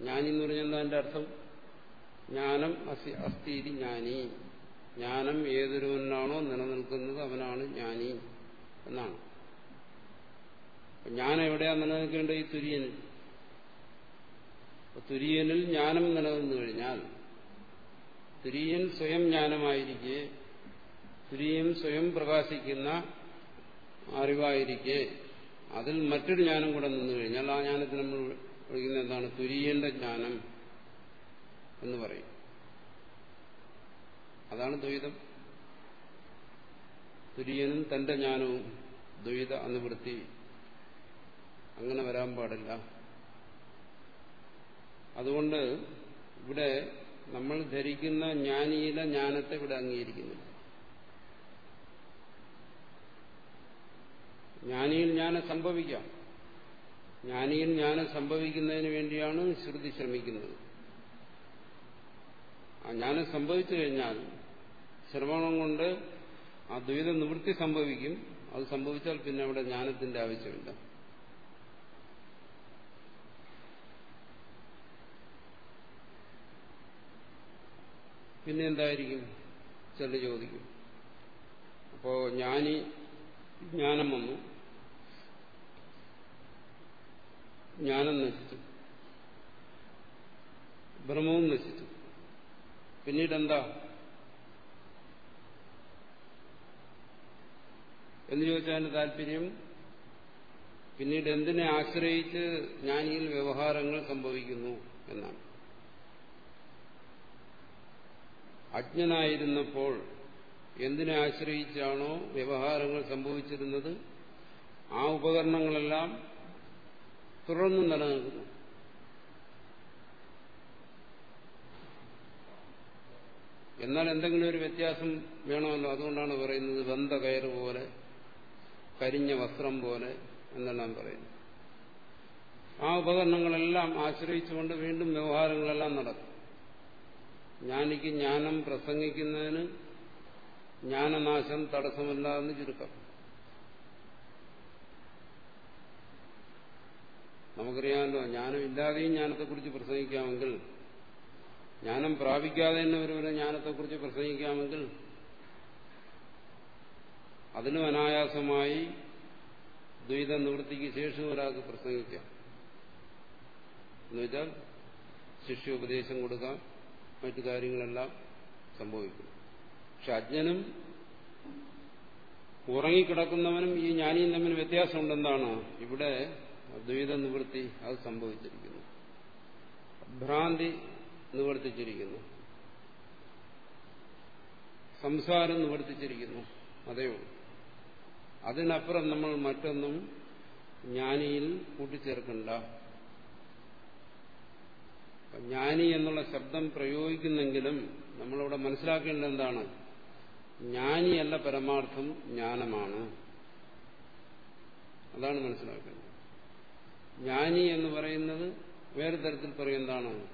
ജ്ഞാനി എന്ന് പറഞ്ഞാൽ എന്താ എന്റെ അർത്ഥം? ജ്ഞാനം അസ്ഥീതി ജ്ഞാനി. ജ്ഞാനം ഏതൊരുവനാണോ നിലനിൽക്കുന്നത് അവനാണ് ജ്ഞാനി എന്നാണ്. ജ്ഞാനം എവിടെയാണ് നിലനിൽക്കേണ്ടത്? ഈ തുര്യനിൽ. തുര്യനിൽ ജ്ഞാനം നിലനിന്നു കഴിഞ്ഞാൽ തുര്യൻ സ്വയം ജ്ഞാനമായിരിക്കെ തുര്യം സ്വയം പ്രകാശിക്കുന്ന അറിവായിരിക്കെ അതിൽ മറ്റൊരു ജ്ഞാനം കൂടെ നിന്നു കഴിഞ്ഞാൽ ആ ജ്ഞാനത്തിന് നമ്മൾ വിളിക്കുന്ന എന്താണ്? തുര്യന്റെ ജ്ഞാനം എന്ന് പറയും. അതാണ് ദ്വൈതം. തുര്യനും തന്റെ ജ്ഞാനവും ദ്വൈത അനുവൃത്തി. അങ്ങനെ വരാൻ പാടില്ല. അതുകൊണ്ട് ഇവിടെ നമ്മൾ ധരിക്കുന്ന ജ്ഞാനിയിലെ ജ്ഞാനത്തെ ഇവിടെ അംഗീകരിക്കുന്നില്ല ജ്ഞാനിയിൽ ജ്ഞാനം സംഭവിക്കാം. ജ്ഞാനിയിൽ ജ്ഞാനം സംഭവിക്കുന്നതിന് വേണ്ടിയാണ് ശ്രുതി ശ്രമിക്കുന്നത്. ആ ജ്ഞാനം സംഭവിച്ചു കഴിഞ്ഞാൽ ശ്രവണം കൊണ്ട് ആ ദ്വൈത നിവൃത്തി സംഭവിക്കും. അത് സംഭവിച്ചാൽ പിന്നെ അവിടെ ജ്ഞാനത്തിന്റെ ആവശ്യമില്ല. പിന്നെ എന്തായിരിക്കും? ചില ചോദിക്കും. അപ്പോ ജ്ഞാനി ജ്ഞാനം വന്നു. ജ്ഞാനം നശിച്ചു. ബ്രഹ്മവും നശിച്ചു. പിന്നീട് എന്താ എന്ന് ചോദിച്ചാൽ താല്പര്യം പിന്നീട് എന്തിനെ ആശ്രയിച്ച് ജ്ഞാനിയിൽ വ്യവഹാരങ്ങൾ സംഭവിക്കുന്നു എന്നാണ്. അജ്ഞനായിരുന്നപ്പോൾ എന്തിനെ ആശ്രയിച്ചാണോ വ്യവഹാരങ്ങൾ സംഭവിച്ചിരുന്നത്? ആ ഉപകരണങ്ങളെല്ലാം തുടർന്നും നിലനിൽക്കുന്നു എന്നാൽ എന്തെങ്കിലും ഒരു വ്യത്യാസം വേണമല്ലോ. അതുകൊണ്ടാണ് പറയുന്നത് ബന്ധ കയറ് പോലെ കരിഞ്ഞ വസ്ത്രം പോലെ എന്നെല്ലാം പറയുന്നു ആ ഉപകരണങ്ങളെല്ലാം ആശ്രയിച്ചുകൊണ്ട് വീണ്ടും വ്യവഹാരങ്ങളെല്ലാം നടക്കും. ജ്ഞാനിക്ക് ജ്ഞാനം പ്രസംഗിക്കുന്നതിന് ജ്ഞാനനാശം തടസ്സമല്ല എന്ന് ചുരുക്കം. നമുക്കറിയാമല്ലോ ജ്ഞാനം ഇല്ലാതെയും ജ്ഞാനത്തെക്കുറിച്ച് പ്രസംഗിക്കാമെങ്കിൽ ജ്ഞാനം പ്രാപിക്കാതെ തന്നെ ഒരുവരെ ജ്ഞാനത്തെക്കുറിച്ച് പ്രസംഗിക്കാമെങ്കിൽ അതിനും അനായാസമായി ദ്വൈത നിവൃത്തിക്ക് ശേഷം ഒരാൾക്ക് പ്രസംഗിക്കാം. എന്നുവെച്ചാൽ ശിഷ്യോപദേശം കൊടുക്കാം. മറ്റു കാര്യങ്ങളെല്ലാം സംഭവിക്കുന്നു. പക്ഷെ അജ്ഞനും ഉറങ്ങിക്കിടക്കുന്നവനും ഈ ജ്ഞാനിയും തമ്മിൽ വ്യത്യാസമുണ്ടെന്താണ് ഇവിടെ അദ്വൈത നിവൃത്തി അത് സംഭവിച്ചിരിക്കുന്നു ഭ്രാന്തി നിവർത്തിച്ചിരിക്കുന്നു. സംസാരം നിവർത്തിച്ചിരിക്കുന്നു. അതേയുള്ളൂ അതിനപ്പുറം നമ്മൾ മറ്റൊന്നും ജ്ഞാനിയിൽ കൂട്ടിച്ചേർക്കണ്ട. ജ്ഞാനി എന്നുള്ള ശബ്ദം പ്രയോഗിക്കുന്നെങ്കിലും നമ്മളിവിടെ മനസ്സിലാക്കേണ്ടത് എന്താണ്? ജ്ഞാനിയല്ല പരമാർത്ഥം ജ്ഞാനമാണ്. അതാണ് മനസ്സിലാക്കേണ്ടത്. ജ്ഞാനി എന്ന് പറയുന്നത് വേറെ തരത്തിൽ പറയുന്നതാണ്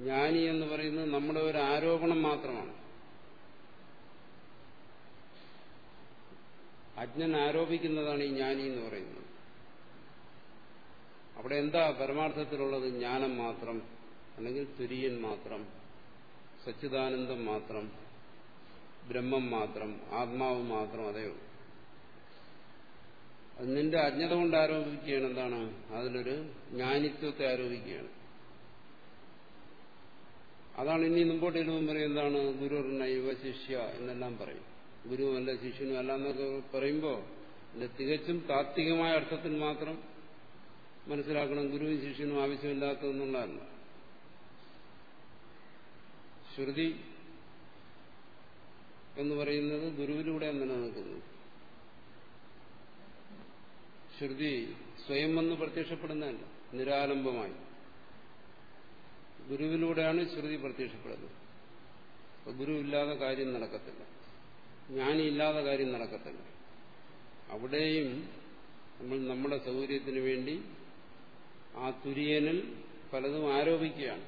ജ്ഞാനി എന്ന് പറയുന്നത് നമ്മുടെ ഒരു ആരോപണം മാത്രമാണ്. അജ്ഞൻ ആരോപിക്കുന്നതാണ് ഈ ജ്ഞാനി എന്ന് പറയുന്നത്. അവിടെ എന്താ പരമാർത്ഥത്തിലുള്ളത്? ജ്ഞാനം മാത്രം അല്ലെങ്കിൽ തുര്യൻ മാത്രം സച്ചിദാനന്ദം മാത്രം ബ്രഹ്മം മാത്രം ആത്മാവ് മാത്രം അതേ ഉള്ളൂ. അത് നിന്റെ അജ്ഞത കൊണ്ട് ആരോപിക്കുകയാണ് എന്താണ്? അതിലൊരു ജ്ഞാനിത്വത്തെ ആരോപിക്കുകയാണ്. അതാണ് ഇനി മുമ്പോട്ട് ചെല്ലുമ്പോൾ പറയും എന്താണ്? ഗുരു നൈവ ശിഷ്യ എന്നെല്ലാം പറയും. ഗുരുവല്ല ശിഷ്യനും അല്ല എന്നൊക്കെ പറയുമ്പോൾ തികച്ചും താത്വികമായ അർത്ഥത്തിൽ മാത്രം മനസ്സിലാക്കണം. ഗുരുവും ശിഷ്യനും ആവശ്യമില്ലാത്തതെന്നുള്ളതല്ല. ശ്രുതി എന്ന് പറയുന്നത് ഗുരുവിലൂടെ നിലനിൽക്കുന്നു ശ്രുതി സ്വയം വന്ന് പ്രത്യക്ഷപ്പെടുന്നതല്ല നിരാലംബമായി. ഗുരുവിലൂടെയാണ് ശ്രുതി പ്രത്യക്ഷപ്പെടുന്നത്. അപ്പൊ ഗുരു ഇല്ലാതെ കാര്യം നടക്കത്തില്ല. ജ്ഞാനിയില്ലാതെ കാര്യം നടക്കത്തില്ല. അവിടെയും നമ്മൾ നമ്മുടെ സൗകര്യത്തിന് വേണ്ടി ആ തുര്യനിൽ പലതും ആരോപിക്കുകയാണ്.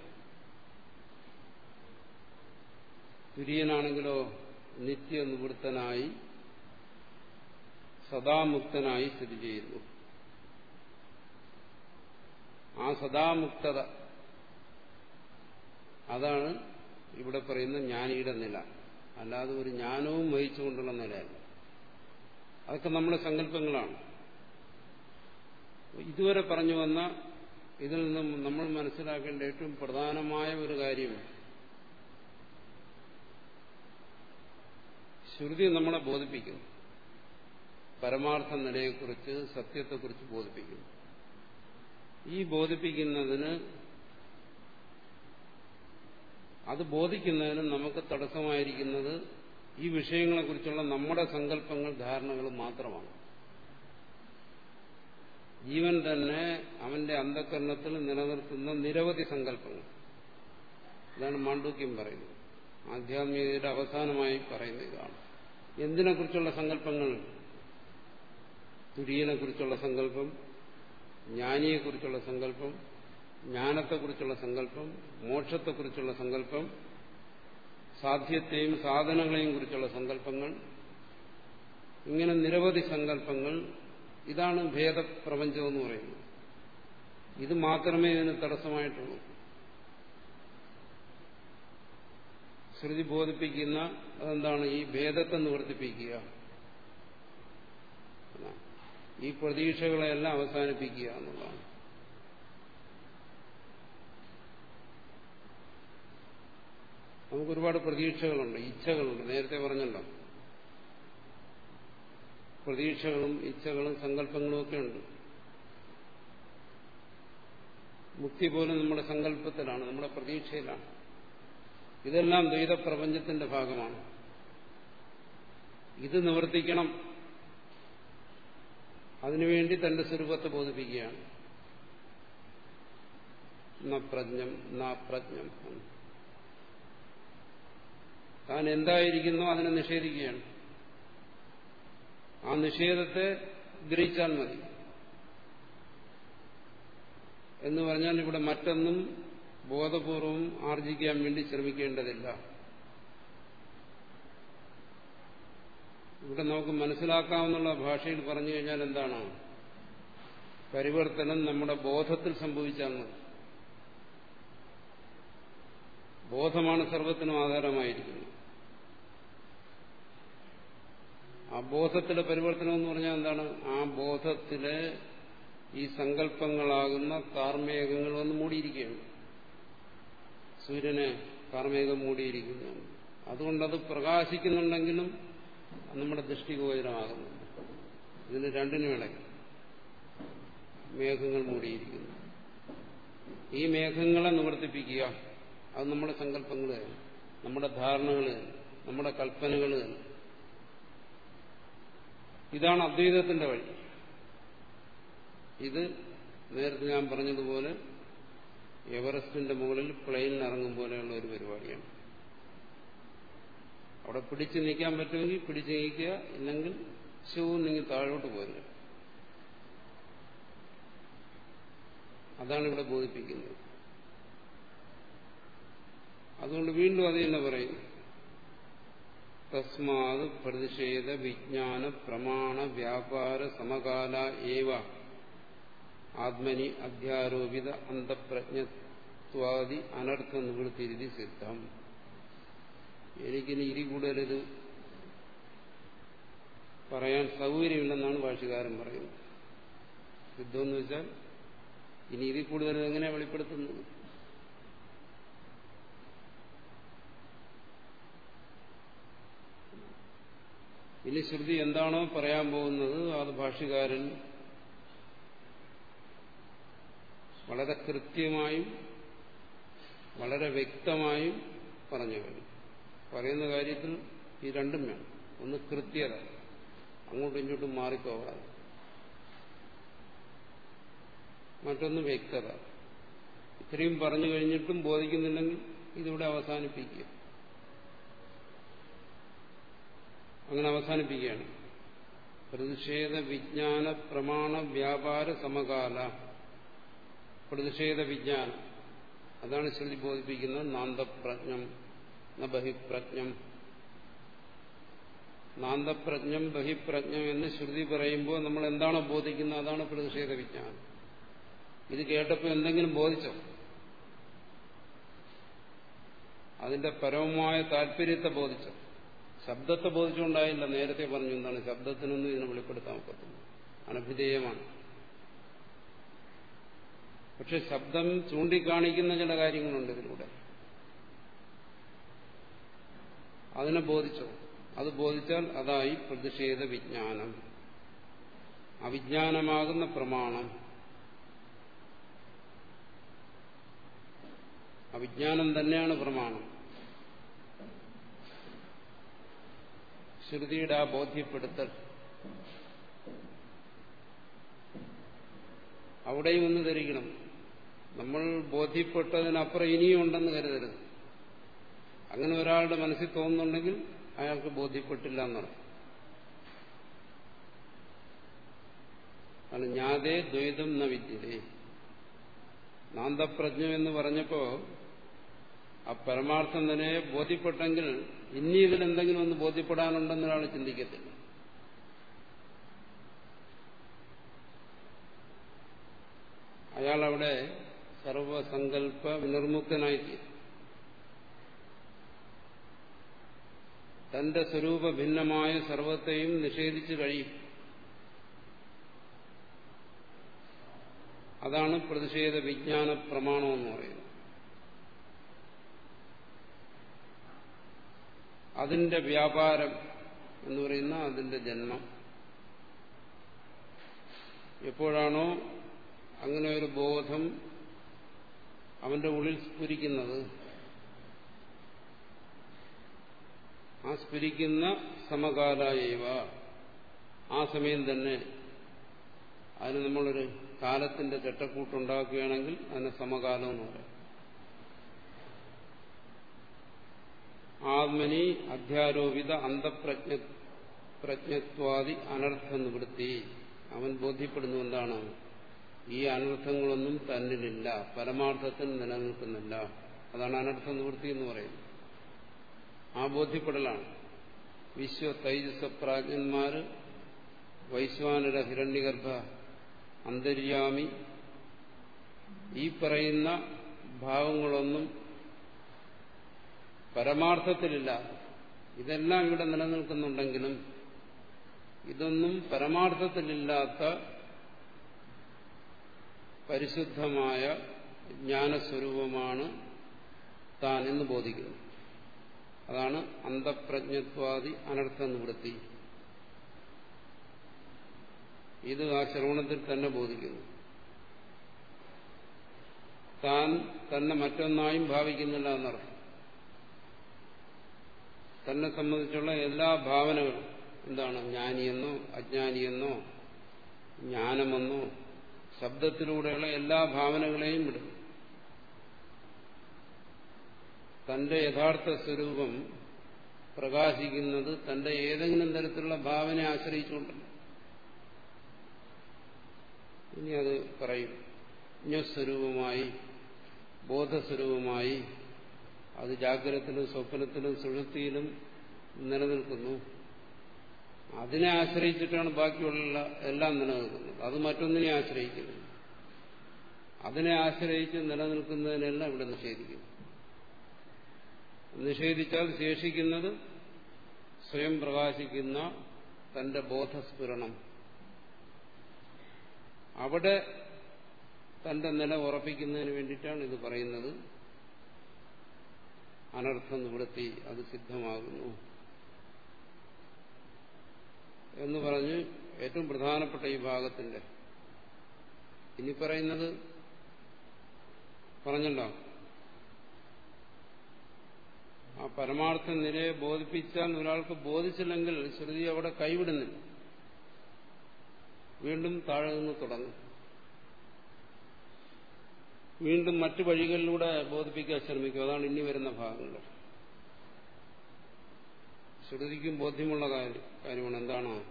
തുര്യനാണെങ്കിലോ നിത്യനിവൃത്തനായി സദാമുക്തനായി സ്ഥിതി ചെയ്യുന്നു. ആ സദാമുക്തത അതാണ് ഇവിടെ പറയുന്ന ജ്ഞാനിയുടെ നില. അല്ലാതെ ഒരു ജ്ഞാനവും വഹിച്ചുകൊണ്ടുള്ള നിലയല്ല. അതൊക്കെ നമ്മുടെ സങ്കല്പങ്ങളാണ്. ഇതുവരെ പറഞ്ഞു വന്ന ഇതിൽ നിന്നും നമ്മൾ മനസ്സിലാക്കേണ്ട ഏറ്റവും പ്രധാനമായ ഒരു കാര്യം ശ്രുതി നമ്മളെ ബോധിപ്പിക്കുന്നു. പരമാർത്ഥ നിലയെക്കുറിച്ച് സത്യത്തെക്കുറിച്ച് ബോധിപ്പിക്കുന്നു. ഈ ബോധിപ്പിക്കുന്നതിന് അത് ബോധിക്കുന്നതിന് നമുക്ക് തടസ്സമായിരിക്കുന്നത് ഈ വിഷയങ്ങളെക്കുറിച്ചുള്ള നമ്മുടെ സങ്കല്പങ്ങൾ ധാരണകൾ മാത്രമാണ്. ജീവൻ തന്നെ അവന്റെ അന്ധകരണത്തിൽ നിലനിർത്തുന്ന നിരവധി സങ്കല്പങ്ങൾ. ഇതാണ് മാണ്ഡൂക്യം പറയുന്നത്. ആധ്യാത്മികതയുടെ അവസാനമായി പറയുന്ന ഇതാണ്. എന്തിനെക്കുറിച്ചുള്ള സങ്കല്പങ്ങൾ? തുരിയനെക്കുറിച്ചുള്ള സങ്കല്പം ജ്ഞാനിയെക്കുറിച്ചുള്ള സങ്കല്പം ജ്ഞാനത്തെക്കുറിച്ചുള്ള സങ്കല്പം മോക്ഷത്തെക്കുറിച്ചുള്ള സങ്കല്പം സാധ്യത്തെയും സാധനങ്ങളെയും കുറിച്ചുള്ള സങ്കല്പങ്ങൾ. ഇങ്ങനെ നിരവധി സങ്കല്പങ്ങൾ ഇതാണ് ഭേദപ്രപഞ്ചം എന്ന് പറയുന്നത്. ഇത് മാത്രമേ ഇതിന് തടസ്സമായിട്ടുള്ളൂ. ശ്രുതി ബോധിപ്പിക്കുന്ന അതെന്താണ്? ഈ ഭേദത്തെ നിവർത്തിപ്പിക്കുക. ഈ പ്രതീക്ഷകളെല്ലാം അവസാനിപ്പിക്കുക എന്നുള്ളതാണ്. നമുക്കൊരുപാട് പ്രതീക്ഷകളുണ്ട് ഇച്ഛകളുണ്ട്. നേരത്തെ പറഞ്ഞല്ലോ. പ്രതീക്ഷകളും ഇച്ഛകളും സങ്കല്പങ്ങളും ഒക്കെ ഉണ്ട്. മുക്തി പോലും നമ്മുടെ സങ്കല്പത്തിലാണ് നമ്മുടെ പ്രതീക്ഷയിലാണ്. ഇതെല്ലാം ദ്വൈത പ്രപഞ്ചത്തിന്റെ ഭാഗമാണ്. ഇത് നിവർത്തിക്കണം. അതിനുവേണ്ടി തന്റെ സ്വരൂപത്തെ ബോധിപ്പിക്കുകയാണ്. പ്രജ്ഞം പ്രജ്ഞം. താൻ എന്തായിരിക്കുന്നോ അതിനെ നിഷേധിക്കുകയാണ്. ആ നിഷേധത്തെ ഗ്രഹിച്ചാൽ മതി. എന്ന് പറഞ്ഞാൽ ഇവിടെ മറ്റൊന്നും ബോധപൂർവം ആർജിക്കാൻ വേണ്ടി ശ്രമിക്കേണ്ടതില്ല. ഇവിടെ നമുക്ക് മനസ്സിലാക്കാവുന്ന ഭാഷയിൽ പറഞ്ഞു കഴിഞ്ഞാൽ എന്താണ്? പരിവർത്തനം നമ്മുടെ ബോധത്തിൽ സംഭവിച്ചാൽ മതി. ബോധമാണ് സർവത്തിനും ആധാരമായിരിക്കുന്നത്. ആ ബോധത്തിലെ പരിവർത്തനം എന്ന് പറഞ്ഞാൽ എന്താണ്? ആ ബോധത്തിലെ ഈ സങ്കല്പങ്ങളാകുന്ന കാർമേകങ്ങൾ വന്ന് മൂടിയിരിക്കുകയാണ്. സൂര്യനെ കാർമേകം മൂടിയിരിക്കുകയാണ്. അതുകൊണ്ടത് പ്രകാശിക്കുന്നുണ്ടെങ്കിലും നമ്മുടെ ദൃഷ്ടിഗോചരമാകുന്നുണ്ട് ഇതിന് രണ്ടിനും ഇടയ്ക്ക് മേഘങ്ങൾ മൂടിയിരിക്കുന്നു. ഈ മേഘങ്ങളെ നിവർത്തിപ്പിക്കുക അത് നമ്മുടെ സങ്കല്പങ്ങൾ നമ്മുടെ ധാരണകൾ നമ്മുടെ കൽപ്പനകൾ ഇതാണ് അദ്വൈതത്തിന്റെ വഴി. ഇത് നേരത്തെ ഞാൻ പറഞ്ഞതുപോലെ എവറസ്റ്റിന്റെ മുകളിൽ പ്ലെയിനിൽ ഇറങ്ങും പോലെയുള്ള ഒരു പരിപാടിയാണ്. അവിടെ പിടിച്ചു നീക്കാൻ പറ്റുമെങ്കിൽ പിടിച്ചു നീക്കുക ഇല്ലെങ്കിൽ ഷൂ നീങ്ങി താഴോട്ട് പോരുക. അതാണ് ഇവിടെ ബോധിപ്പിക്കുന്നത്. അതുകൊണ്ട് വീണ്ടും അത് തന്നെ പറയുന്നു തസ്മാത് പ്രതിഷേധ വിജ്ഞാന പ്രമാണ വ്യാപാര സമകാല ഏവ. ആത്മനി അധ്യാരോപിത അന്തപ്രജ്ഞത്വാദി അനർത്ഥ നിവൃത്തിരുതി സിദ്ധം. എനിക്കിനി ഇരി കൂടരുത് പറയാൻ സൗകര്യമില്ലെന്നാണ് ഭാഷകാരൻ പറയുന്നത്. സിദ്ധമെന്ന് വെച്ചാൽ ഇനി ഇരി കൂടുതൽ എങ്ങനെയാണ് വെളിപ്പെടുത്തുന്നത്? ഇനി ശ്രുതി എന്താണോ പറയാൻ പോകുന്നത് അത് ഭാഷകാരൻ വളരെ കൃത്യമായും വളരെ വ്യക്തമായും പറഞ്ഞു കഴിഞ്ഞു. പറയുന്ന കാര്യത്തിൽ ഈ രണ്ടും വേണം. ഒന്ന് കൃത്യത. അങ്ങോട്ടും ഇങ്ങോട്ടും മാറിപ്പോകാതെ. മറ്റൊന്ന് വ്യക്തത. ഇത്രയും പറഞ്ഞു കഴിഞ്ഞിട്ടും ബോധിക്കുന്നില്ലെങ്കിൽ ഇതിവിടെ അവസാനിപ്പിക്കുക. അങ്ങനെ അവസാനിപ്പിക്കുകയാണ്. പ്രതിഷേധ വിജ്ഞാന പ്രമാണ വ്യാപാര സമകാല. പ്രതിഷേധ വിജ്ഞാനം. അതാണ് ശ്രുതി ബോധിപ്പിക്കുന്നത് നാന്തപ്രജ്ഞം ബഹിപ്രജ്ഞം നാന്തപ്രജ്ഞം ബഹിപ്രജ്ഞം എന്ന് ശ്രുതി പറയുമ്പോൾ നമ്മൾ എന്താണോ ബോധിക്കുന്നത്? അതാണ് പ്രതിഷേധ വിജ്ഞാനം. ഇത് കേട്ടപ്പോൾ എന്തെങ്കിലും ബോധിച്ചോ? അതിന്റെ പരമമായ താല്പര്യത്തെ ബോധിച്ചോ? ശബ്ദത്തെ ബോധിച്ചുകൊണ്ടായില്ല നേരത്തെ പറഞ്ഞു എന്താണ് ശബ്ദത്തിനൊന്നും ഇതിനെ വെളിപ്പെടുത്താൻ ഒക്കത്തില്ല. അനഭിധേയമാണ്. പക്ഷെ ശബ്ദം ചൂണ്ടിക്കാണിക്കുന്ന ചില കാര്യങ്ങളുണ്ട് ഇതിലൂടെ. അതിനെ ബോധിച്ചോ? അത് ബോധിച്ചാൽ അതായി പ്രതിഷേധ വിജ്ഞാനം. അവിജ്ഞാനമാകുന്ന പ്രമാണം. അവിജ്ഞാനം തന്നെയാണ് പ്രമാണം. ശ്രുതിയുടെ ആ ബോധ്യപ്പെടുത്തൽ. അവിടെയും ഒന്ന് ധരിക്കണം. നമ്മൾ ബോധ്യപ്പെട്ടതിനപ്പുറം ഇനിയും ഉണ്ടെന്ന് കരുതരുത്. അങ്ങനെ ഒരാളുടെ മനസ്സിൽ തോന്നുന്നുണ്ടെങ്കിൽ അയാൾക്ക് ബോധ്യപ്പെട്ടില്ല എന്നർത്ഥം ആണ് ഞാതേ ദ്വൈതം ന വിദ്യതേ. നാന്തപ്രജ്ഞം എന്ന് പറഞ്ഞപ്പോ ആ പരമാർത്ഥം തന്നെ ബോധ്യപ്പെട്ടെങ്കിൽ ഇനി ഇതിൽ എന്തെങ്കിലും ഒന്ന് ബോധ്യപ്പെടാനുണ്ടെന്ന് ഒരാൾ ചിന്തിക്കത്തില്ല. അയാളവിടെ സർവസങ്കല്പ വിനിർമുക്തനായിത്തീരും തന്റെ സ്വരൂപ ഭിന്നമായ സർവത്തെയും നിഷേധിച്ചു കഴിയും. അതാണ് പ്രതിഷേധ വിജ്ഞാന പ്രമാണം എന്ന് പറയുന്നത്. അതിന്റെ വ്യാപാരം എന്ന് പറയുന്ന അതിന്റെ ജന്മം. എപ്പോഴാണോ അങ്ങനെ ഒരു ബോധം അവന്റെ ഉള്ളിൽ സ്ഫുരിക്കുന്നത് ആ സ്ഫുരിക്കുന്ന സമകാലായവ ആ സമയം തന്നെ അതിന് നമ്മളൊരു കാലത്തിന്റെ ചട്ടക്കൂട്ടുണ്ടാക്കുകയാണെങ്കിൽ അതിന് സമകാലം എന്ന് പറയും. ആത്മനി അധ്യാരോപിത അന്തപ്രജ്ഞ പ്രജ്ഞത്വാദി അനർത്ഥ നിവൃത്തി അവൻ ബോധ്യപ്പെടുന്നു എന്താണ്? ഈ അനർത്ഥങ്ങളൊന്നും തന്നിലില്ല. പരമാർത്ഥത്തിൽ നിലനിൽക്കുന്നില്ല. അതാണ് അനർത്ഥ നിവൃത്തി എന്ന് പറയുന്നത്. ആ ബോധ്യപ്പെടലാണ്. വിശ്വ തൈജസ പ്രാജ്ഞന്മാര് വൈശ്വാനര ഹിരണ്യഗർഭ അന്തര്യാമി. ഈ പറയുന്ന ഭാവങ്ങളൊന്നും പരമാർത്ഥത്തിലില്ല. ഇതെല്ലാം ഇവിടെ നിലനിൽക്കുന്നുണ്ടെങ്കിലും ഇതൊന്നും പരമാർത്ഥത്തിലില്ലാത്ത പരിശുദ്ധമായ ജ്ഞാനസ്വരൂപമാണ് താൻ എന്ന് ബോധിക്കുന്നു. അതാണ് അന്തപ്രജ്ഞത്വാദി അനർത്ഥ നിവൃത്തി ഇത് ആ ശ്രവണത്തിൽ തന്നെ ബോധിക്കുന്നു. താൻ തന്നെ മറ്റൊന്നായും ഭാവിക്കുന്നില്ല എന്നർത്ഥം. തന്നെ സംബന്ധിച്ചുള്ള എല്ലാ ഭാവനകളും. എന്താണ്? ജ്ഞാനിയെന്നോ അജ്ഞാനിയെന്നോ ജ്ഞാനമെന്നോ ശബ്ദത്തിലൂടെയുള്ള എല്ലാ ഭാവനകളെയും വിടും. തന്റെ യഥാർത്ഥ സ്വരൂപം പ്രകാശിക്കുന്നത് തന്റെ ഏതെങ്കിലും തരത്തിലുള്ള ഭാവനയെ ആശ്രയിച്ചുകൊണ്ടല്ല ഇനി അത് പറയും. ജ്ഞസ്വരൂപമായി ബോധസ്വരൂപമായി അത് ജാഗ്രതത്തിലും സ്വപ്നത്തിലും സുഷുപ്തിയിലും നിലനിൽക്കുന്നു. അതിനെ ആശ്രയിച്ചിട്ടാണ് ബാക്കിയുള്ള എല്ലാം നിലനിൽക്കുന്നത്. അത് മറ്റൊന്നിനെ ആശ്രയിക്കുന്നു. അതിനെ ആശ്രയിച്ച് നിലനിൽക്കുന്നതിനെല്ലാം ഇവിടെ നിഷേധിക്കുന്നു. നിഷേധിച്ചാൽ ശേഷിക്കുന്നത് സ്വയം പ്രകാശിക്കുന്ന തന്റെ ബോധസ്ഫുരണം. അവിടെ തന്റെ നില ഉറപ്പിക്കുന്നതിന് വേണ്ടിയിട്ടാണ് ഇത് പറയുന്നത്. അനർത്ഥ നിവൃത്തി അത് സിദ്ധമാകുന്നു. എന്ന് പറഞ്ഞ് ഏറ്റവും പ്രധാനപ്പെട്ട ഈ ഭാഗത്തിന്റെ ഇനി പറയുന്നത് പറഞ്ഞല്ലോ. ആ പരമാർത്ഥ നിലയെ ബോധിപ്പിച്ചാൽ ഒരാൾക്ക് ബോധിച്ചില്ലെങ്കിൽ ശ്രുതി അവിടെ കൈവിടുന്നില്ല. വീണ്ടും താഴെ നിന്ന് തുടങ്ങും. വീണ്ടും മറ്റു വഴികളിലൂടെ ബോധിപ്പിക്കാൻ ശ്രമിക്കും. അതാണ് ഇനി വരുന്ന ഭാഗങ്ങൾ. ശ്രുതിക്കും ബോധ്യമുള്ള കാര്യം കാര്യമാണ് എന്താണ്?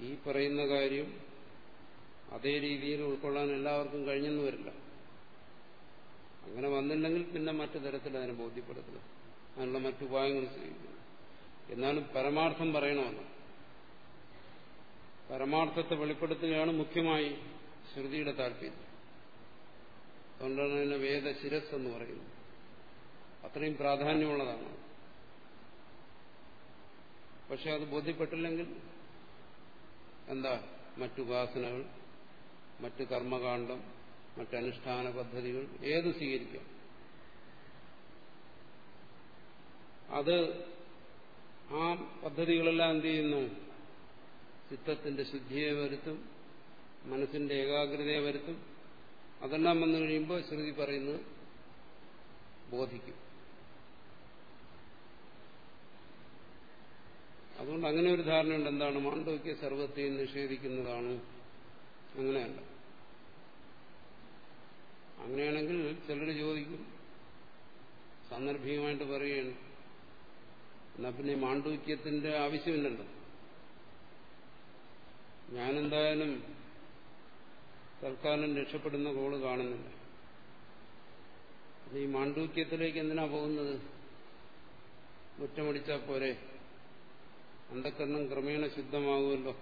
ഈ പറയുന്ന കാര്യം അതേ രീതിയിൽ ഉൾക്കൊള്ളാൻ എല്ലാവർക്കും കഴിഞ്ഞെന്ന് വരില്ല. അങ്ങനെ വന്നില്ലെങ്കിൽ പിന്നെ മറ്റു തരത്തിൽ അതിനെ ബോധ്യപ്പെടുത്തുക അതിനുള്ള മറ്റുപായങ്ങൾ സ്വീകരിക്കുന്നു എന്നാലും പരമാർത്ഥം പറയണമെന്ന്. പരമാർത്ഥത്തെ വെളിപ്പെടുത്തുകയാണ് മുഖ്യമായി ശ്രുതിയുടെ താല്പര്യം. അതുകൊണ്ടാണ് അതിനെ വേദശിരസ് എന്ന് പറയുന്നത്. അത്രയും പ്രാധാന്യമുള്ളതാണ്. പക്ഷെ അത് ബോധ്യപ്പെട്ടില്ലെങ്കിൽ എന്താ? മറ്റുപാസനകൾ മറ്റ് കർമ്മകാന്ഡം മറ്റനുഷ്ഠാന പദ്ധതികൾ ഏത് സ്വീകരിക്കാം? അത് ആ പദ്ധതികളെല്ലാം എന്ത് ചെയ്യുന്നു? ചിത്തത്തിന്റെ ശുദ്ധിയെ വരുത്തും മനസ്സിന്റെ ഏകാഗ്രതയെ വരുത്തും അതെല്ലാം വന്നു കഴിയുമ്പോൾ ശ്രുതി പറയുന്നു ബോധിക്കും. അതുകൊണ്ട് അങ്ങനെ ഒരു ധാരണയുണ്ട്. എന്താണ്? മാണ്ഡവ്യ സർവത്തെയും നിഷേധിക്കുന്നതാണ്. അങ്ങനെയല്ല. അങ്ങനെയാണെങ്കിൽ ചിലർ ചോദിക്കും സന്ദർഭികമായിട്ട് പറയുകയാണ്. എന്നാ പിന്നെ മാണ്ഡവ്യത്തിന്റെ ആവശ്യമില്ലല്ലോ. ഞാനെന്തായാലും തൽക്കാലം രക്ഷപ്പെടുന്ന കോൾ കാണുന്നില്ല. ഈ മാണ്ഡൂക്യത്തിലേക്ക് എന്തിനാ പോകുന്നത്? മുറ്റമടിച്ചാൽ പോരെ. അന്ധക്കരണം ക്രമേണ ശുദ്ധമാകുമല്ലോ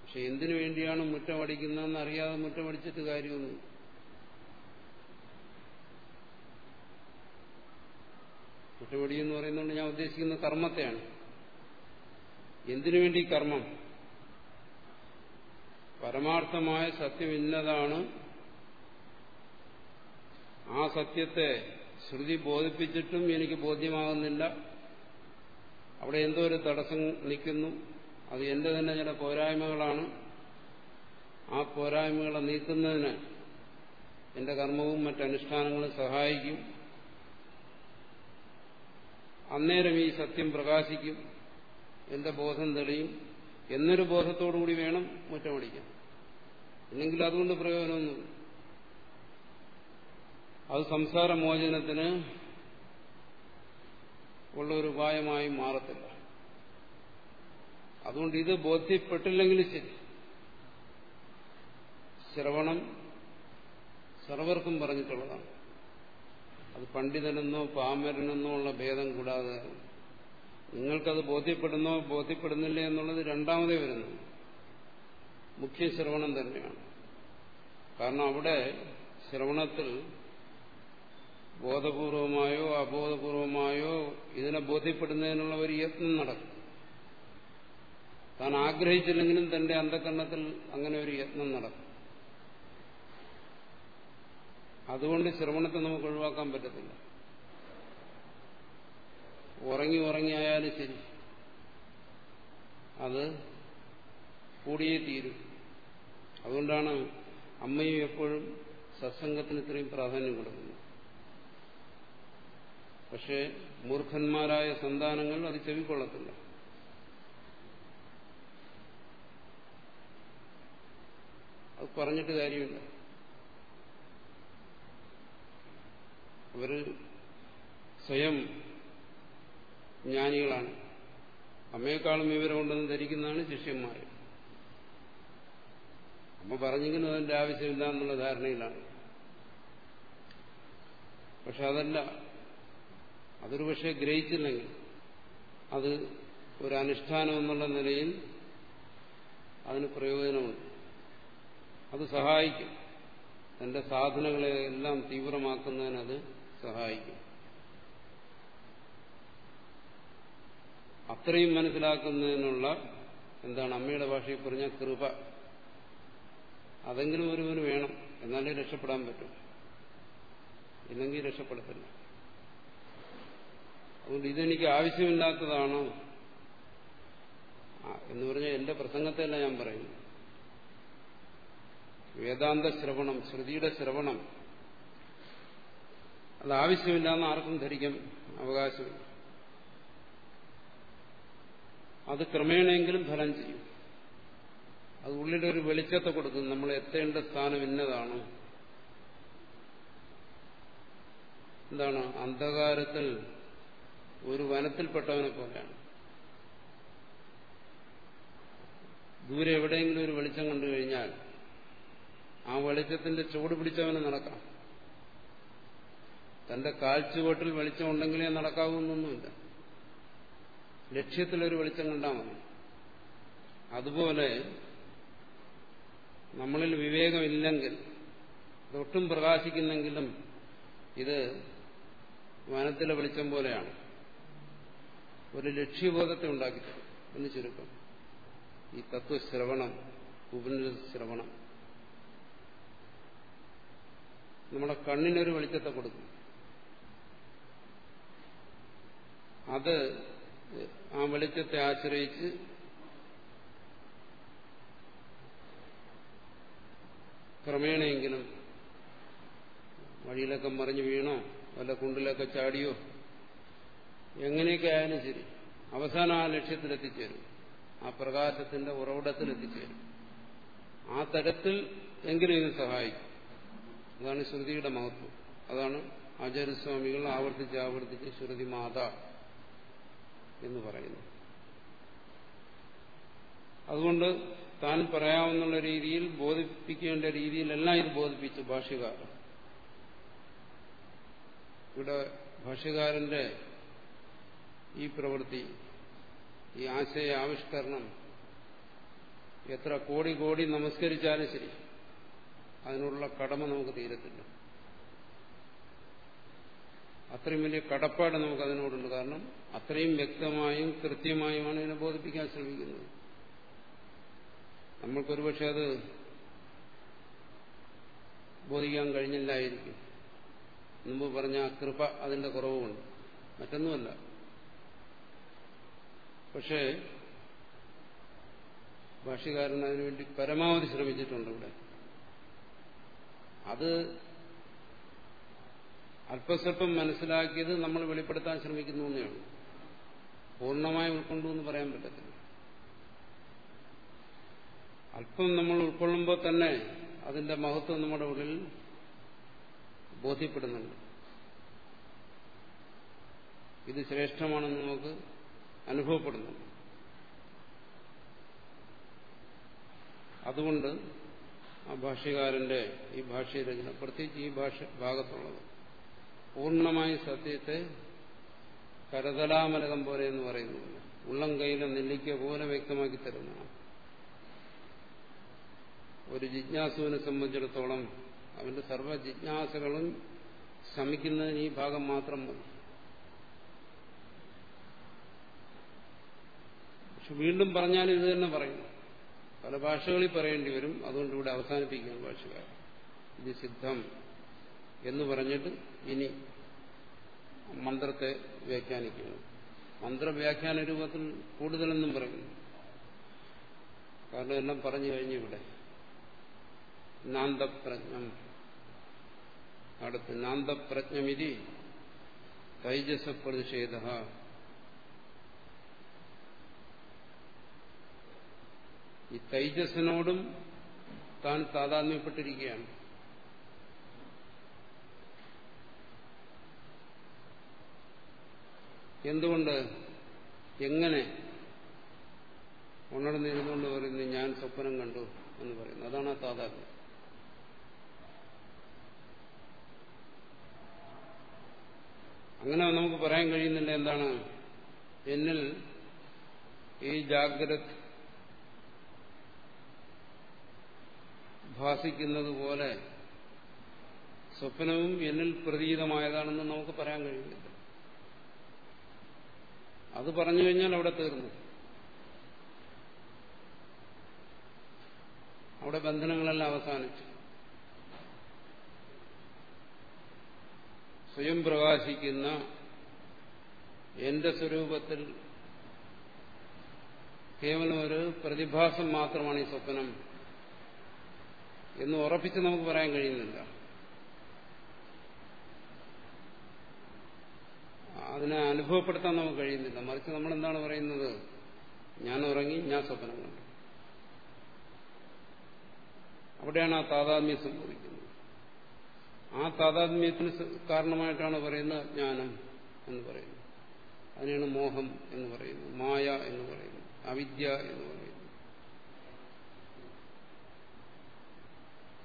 പക്ഷെ എന്തിനു വേണ്ടിയാണ് മുറ്റമടിക്കുന്നതെന്ന് അറിയാതെ മുറ്റമടിച്ചിട്ട് കാര്യമൊന്നും മുറ്റമടി എന്ന് പറയുന്നതുകൊണ്ട് ഞാൻ ഉദ്ദേശിക്കുന്ന കർമ്മത്തെയാണ്. എന്തിനു വേണ്ടി കർമ്മം? പരമാർത്ഥമായ സത്യം ഇന്നതാണ്. ആ സത്യത്തെ ശ്രുതി ബോധിപ്പിച്ചിട്ടും എനിക്ക് ബോധ്യമാകുന്നില്ല. അവിടെ എന്തോ ഒരു തടസ്സം നിൽക്കുന്നു. അത് എന്റെ തന്നെ ചില പോരായ്മകളാണ്. ആ പോരായ്മകളെ നീക്കുന്നതിന് എന്റെ കർമ്മവും മറ്റനുഷ്ഠാനങ്ങളും സഹായിക്കും. അന്നേരം ഈ സത്യം പ്രകാശിക്കും. എന്റെ ബോധം തെളിയും. എന്നൊരു ബോധത്തോടുകൂടി വേണം മുറ്റമടിക്കാൻ ഇല്ലെങ്കിൽ അതുകൊണ്ട് പ്രയോജനമൊന്നും അത് സംസാരമോചനത്തിന് ഉള്ള ഒരു ഉപായമായി മാറത്തില്ല. അതുകൊണ്ട് ഇത് ബോധ്യപ്പെട്ടില്ലെങ്കിലും ശരി. ശ്രവണം സർവർക്കും പറഞ്ഞിട്ടുള്ളതാണ്. അത് പണ്ഡിതനെന്നോ പാമരനെന്നോ ഉള്ള ഭേദം കൂടാതെ നിങ്ങൾക്കത് ബോധ്യപ്പെടുന്നോ ബോധ്യപ്പെടുന്നില്ല എന്നുള്ളത് രണ്ടാമതേ വരുന്നു. മുഖ്യ ശ്രവണം തന്നെയാണ്. കാരണം അവിടെ ശ്രവണത്തിൽ ബോധപൂർവമായോ അബോധപൂർവമായോ ഇതിനെ ബോധ്യപ്പെടുന്നതിനുള്ള ഒരു യത്നം നടക്കും. താൻ ആഗ്രഹിച്ചില്ലെങ്കിലും തന്റെ അന്ധകരണത്തിൽ അങ്ങനെ ഒരു യത്നം നടക്കും. അതുകൊണ്ട് ശ്രവണത്തെ നമുക്ക് ഒഴിവാക്കാൻ പറ്റത്തില്ല. ഉറങ്ങി ഉറങ്ങിയായാലും ശരി. അത് കൂടിയേ തീരും. അതുകൊണ്ടാണ് അമ്മയും എപ്പോഴും സത്സംഗത്തിന് ഇത്രയും പ്രാധാന്യം കൊടുക്കുന്നത്. പക്ഷേ മൂർഖന്മാരായ സന്താനങ്ങൾ അത് ചെവിക്കൊള്ളത്തില്ല. അത് പറഞ്ഞിട്ട് കാര്യമില്ല. അവർ സ്വയം ജ്ഞാനികളാണ്. അമ്മയെക്കാളും വിവരമുണ്ടെന്ന് ധരിക്കുന്നതാണ് ശിഷ്യന്മാർ അമ്മ പറഞ്ഞിരിക്കുന്നത് അതിന്റെ ആവശ്യമില്ല എന്നുള്ള ധാരണയിലാണ്. പക്ഷെ അതല്ല. അതൊരു പക്ഷേ ഗ്രഹിച്ചില്ലെങ്കിൽ അത് ഒരു അനുഷ്ഠാനം എന്നുള്ള നിലയിൽ അതിന് പ്രയോജനമുണ്ട്. അത് സഹായിക്കും. തന്റെ സാധനങ്ങളെല്ലാം തീവ്രമാക്കുന്നതിനത് സഹായിക്കും. അത്രയും മനസ്സിലാക്കുന്നതിനുള്ള എന്താണ് അമ്മയുടെ ഭാഷയിൽ പറഞ്ഞ കൃപ. അതെങ്കിലും ഒരുവന് വേണം. എന്നാലേ രക്ഷപ്പെടാൻ പറ്റും. ഇല്ലെങ്കിൽ രക്ഷപ്പെടത്തില്ല. അതുകൊണ്ട് ഇതെനിക്ക് ആവശ്യമില്ലാത്തതാണോ? എന്ന് പറഞ്ഞാൽ എന്റെ പ്രസംഗത്തെയല്ല ഞാൻ പറയുന്നു വേദാന്ത ശ്രവണം ശ്രുതിയുടെ ശ്രവണം. അത് ആവശ്യമില്ലാന്ന് ആർക്കും ധരിക്കാൻ അവകാശമില്ല. അത് ക്രമേണയെങ്കിലും ഫലം ചെയ്യും. അത് ഉള്ളിലൊരു വെളിച്ചത്തെ കൊടുക്കും നമ്മൾ എത്തേണ്ട സ്ഥാനം ഇന്നതാണ്. എന്താണ്? അന്ധകാരത്തിൽ ഒരു വനത്തിൽപ്പെട്ടവനെ പോലെയാണ്. ദൂരെ എവിടെയെങ്കിലും ഒരു വെളിച്ചം കണ്ടു കഴിഞ്ഞാൽ ആ വെളിച്ചത്തിന്റെ ചുവട് പിടിച്ചവനെ നടക്കാം. തന്റെ കാൽച്ചുവട്ടിൽ വെളിച്ചം ഉണ്ടെങ്കിലേ നടക്കാവുന്നൊന്നുമില്ല ലക്ഷ്യത്തിലൊരു വെളിച്ചം കണ്ടാൽ മതി. അതുപോലെ നമ്മളിൽ വിവേകമില്ലെങ്കിൽ തൊട്ടും പ്രകാശിക്കുന്നെങ്കിലും ഇത് വനത്തിലെ വെളിച്ചം പോലെയാണ്. ഒരു ലക്ഷ്യബോധത്തെ ഉണ്ടാക്കി എന്ന് ചുരുക്കം. ഈ തത്വശ്രവണം ഉപനിശ്രവണം നമ്മുടെ കണ്ണിനൊരു വെളിച്ചത്തെ കൊടുക്കും. അത് ആ വെളിച്ചത്തെ ആശ്രയിച്ച് ക്രമേണയെങ്കിലും വഴിയിലൊക്കെ മറിഞ്ഞു വീണോ വല്ല കുണ്ടിലൊക്കെ ചാടിയോ എങ്ങനെയൊക്കെ ആയാലും ശരി. അവസാനം ആ ലക്ഷ്യത്തിലെത്തിച്ചേരും. ആ പ്രകാശത്തിന്റെ ഉറവിടത്തിലെത്തിച്ചേരും. ആ തരത്തിൽ എങ്കിലും ഇത് സഹായിക്കും. അതാണ് ശ്രുതിയുടെ മഹത്വം. അതാണ് ആചാര്യസ്വാമികൾ ആവർത്തിച്ച് ആവർത്തിച്ച് ശ്രുതി മാത എന്ന് പറയുന്നു. അതുകൊണ്ട് താൻ പറയാവുന്ന രീതിയിൽ ബോധിപ്പിക്കേണ്ട രീതിയിലെല്ലാം ഇത് ബോധിപ്പിച്ചു ഭാഷ്യകാരൻ. ഇവിടെ ഭാഷ്യകാരന്റെ ഈ പ്രവൃത്തി ഈ ആശയ ആവിഷ്കരണം എത്ര കോടി കോടി നമസ്കരിച്ചാലും ശരി അതിനുള്ള കടമ നമുക്ക് തീരത്തില്ല. അത്രയും വലിയ കടപ്പാട് നമുക്ക് അതിനോടുണ്ട് കാരണം അത്രയും വ്യക്തമായും കൃത്യമായുമാണ് ഇതിനെ ബോധിപ്പിക്കാൻ ശ്രമിക്കുന്നത്. നമ്മൾക്കൊരുപക്ഷെ അത് ബോധിക്കാൻ കഴിഞ്ഞില്ലായിരിക്കും. മുമ്പ് പറഞ്ഞ കൃപ അതിന്റെ കുറവുകൊണ്ട്. മറ്റൊന്നുമല്ല. പക്ഷേ ഭാഷകാരൻ അതിനുവേണ്ടി പരമാവധി ശ്രമിച്ചിട്ടുണ്ട് ഇവിടെ. അത് അല്പസ്വല്പം മനസ്സിലാക്കിയത് നമ്മൾ വെളിപ്പെടുത്താൻ ശ്രമിക്കുന്നു എന്നാണ് പൂർണമായി ഉൾക്കൊണ്ടു എന്ന് പറയാൻ പറ്റത്തില്ല. അല്പം നമ്മൾ ഉൾക്കൊള്ളുമ്പോൾ തന്നെ അതിന്റെ മഹത്വം നമ്മുടെ ഉള്ളിൽ ബോധ്യപ്പെടുന്നുണ്ട്. ഇത് ശ്രേഷ്ഠമാണെന്ന് നമുക്ക് അനുഭവപ്പെടുന്നുണ്ട്. അതുകൊണ്ട് ആ ഭാഷ്യകാരന്റെ ഈ ഭാഷ്യരചന പ്രത്യേകിച്ച് ഈ ഭാഷ ഭാഗത്തുള്ളത് പൂർണമായി സത്യത്തെ കരതലാമലകം പോലെ എന്ന് പറയുന്നു. ഉള്ളം കയ്യിലെ നെല്ലിക്ക പോലെ വ്യക്തമാക്കി തരുന്നതാണ് ഒരു ജിജ്ഞാസുവിനെ സംബന്ധിച്ചിടത്തോളം അവന്റെ സർവ ജിജ്ഞാസകളും ശമിക്കുന്നതിന് ഈ ഭാഗം മാത്രം മതി. പക്ഷെ വീണ്ടും പറഞ്ഞാൽ ഇത് തന്നെ പറയുന്നു പല ഭാഷകളിൽ പറയേണ്ടി വരും. അതുകൊണ്ട് അവസാനിപ്പിക്കുന്നു ഭാഷകാരൻ. ഇത് സിദ്ധം എന്ന് പറഞ്ഞിട്ട് ഇനി മന്ത്രത്തെ വ്യാഖ്യാനിക്കുന്നു. മന്ത്രവ്യാഖ്യാന രൂപത്തിൽ കൂടുതലെന്നും പറയുന്നു കാരണം എല്ലാം പറഞ്ഞു കഴിഞ്ഞു ഇവിടെ. നാന്തപ്രജ്ഞം. അടുത്ത് നാന്തപ്രജ്ഞമിതി തൈജസ പ്രതിഷേധ ഈ തൈജസ്സിനോടും താൻ താതാത്മ്യപ്പെട്ടിരിക്കുകയാണ്. എന്തുകൊണ്ട്? എങ്ങനെ? ഉണർന്നിരുന്നുകൊണ്ട് പറയുന്നു ഞാൻ സ്വപ്നം കണ്ടു എന്ന് പറയുന്നു. അതാണ് ആ താതാത്മ്യം അങ്ങനെ നമുക്ക് പറയാൻ കഴിയുന്നില്ല എന്താണ്? എന്നിൽ ഈ ജാഗ്രത് ഭാസിക്കുന്നത് പോലെ സ്വപ്നവും എന്നിൽ പ്രതീതമായതാണെന്ന് നമുക്ക് പറയാൻ കഴിയുന്നില്ല അത് പറഞ്ഞു കഴിഞ്ഞാൽ അവിടെ തീർന്നു. അവിടെ ബന്ധനങ്ങളെല്ലാം അവസാനിച്ചു. സ്വയം പ്രകാശിക്കുന്ന എന്റെ സ്വരൂപത്തിൽ കേവലം ഒരു പ്രതിഭാസം മാത്രമാണ് ഈ സ്വപ്നം എന്ന് ഉറപ്പിച്ച് നമുക്ക് പറയാൻ കഴിയുന്നില്ല. അതിനെ അനുഭവപ്പെടുത്താൻ നമുക്ക് കഴിയുന്നില്ല. മറിച്ച് നമ്മൾ എന്താണ് പറയുന്നത്? ഞാൻ ഉറങ്ങി ഞാൻ സ്വപ്നം കണ്ടു. അവിടെയാണ് ആ താതാത്മ്യം സംഭവിക്കുന്നത്. ആ താതാത്മ്യത്തിന് കാരണമായിട്ടാണ് പറയുന്നത് ജ്ഞാനം എന്ന് പറയുന്നത്. അതിനാണ് മോഹം എന്ന് പറയുന്നത് മായ എന്ന് പറയുന്നത് അവിദ്യ എന്ന് പറയുന്നത്.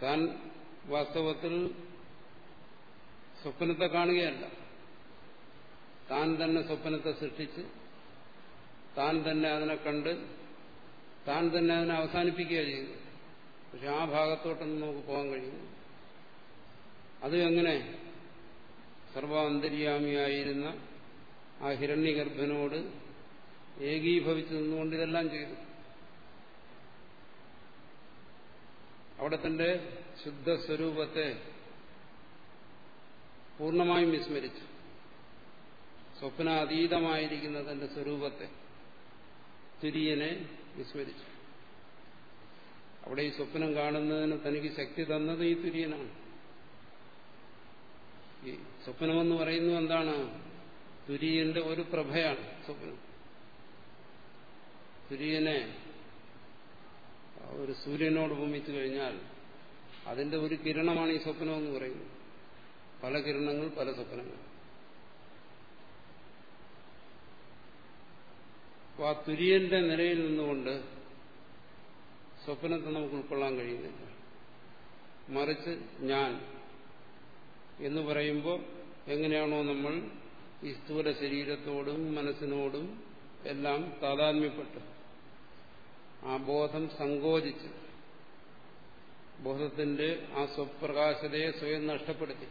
താൻ വാസ്തവത്തിൽ സ്വപ്നത്തെ കാണുകയല്ല. താൻ തന്നെ സ്വപ്നത്തെ സൃഷ്ടിച്ച് താൻ തന്നെ അതിനെ കണ്ട് താൻ തന്നെ അതിനെ അവസാനിപ്പിക്കുകയാണ് ചെയ്യുന്നു പക്ഷെ ആ ഭാഗത്തോട്ടൊന്നും നമുക്ക് പോകാൻ കഴിയുന്നു അത് എങ്ങനെ? സർവാന്തര്യാമിയായിരുന്ന ആ ഹിരണ്യഗർഭനോട് ഏകീഭവിച്ചു നിന്നുകൊണ്ട് ഇതെല്ലാം ചെയ്തു. അവിടെ തന്റെ ശുദ്ധ സ്വരൂപത്തെ പൂർണമായും വിസ്മരിച്ചു. സ്വപ്നാതീതമായിരിക്കുന്ന തന്റെ സ്വരൂപത്തെ തുര്യനെ വിസ്മരിച്ചു. അവിടെ ഈ സ്വപ്നം കാണുന്നതിന് തനിക്ക് ശക്തി തന്നത് ഈ തുര്യനാണ്. ഈ സ്വപ്നമെന്ന് പറയുന്നത് എന്താണ്? തുര്യന്റെ ഒരു പ്രഭയാണ് സ്വപ്നം. തുര്യനെ ഒരു സൂര്യനോട് ഉപമിച്ചു കഴിഞ്ഞാൽ അതിന്റെ ഒരു കിരണമാണ് ഈ സ്വപ്നം എന്ന് പറയുന്നത് പല കിരണങ്ങൾ പല സ്വപ്നങ്ങൾ. അപ്പോൾ ആ തുര്യന്റെ നിലയിൽ നിന്നുകൊണ്ട് സ്വപ്നത്തെ നമുക്ക് ഉൾക്കൊള്ളാൻ കഴിയുന്നില്ല. മറിച്ച് ഞാൻ എന്ന് പറയുമ്പോൾ എങ്ങനെയാണോ നമ്മൾ ഈ സ്ഥൂല ശരീരത്തോടും മനസ്സിനോടും എല്ലാം താതാത്മ്യപ്പെട്ട് ആ ബോധം സങ്കോചിച്ച് ബോധത്തിന്റെ ആ സ്വപ്രകാശതയെ സ്വയം നഷ്ടപ്പെടുത്തി.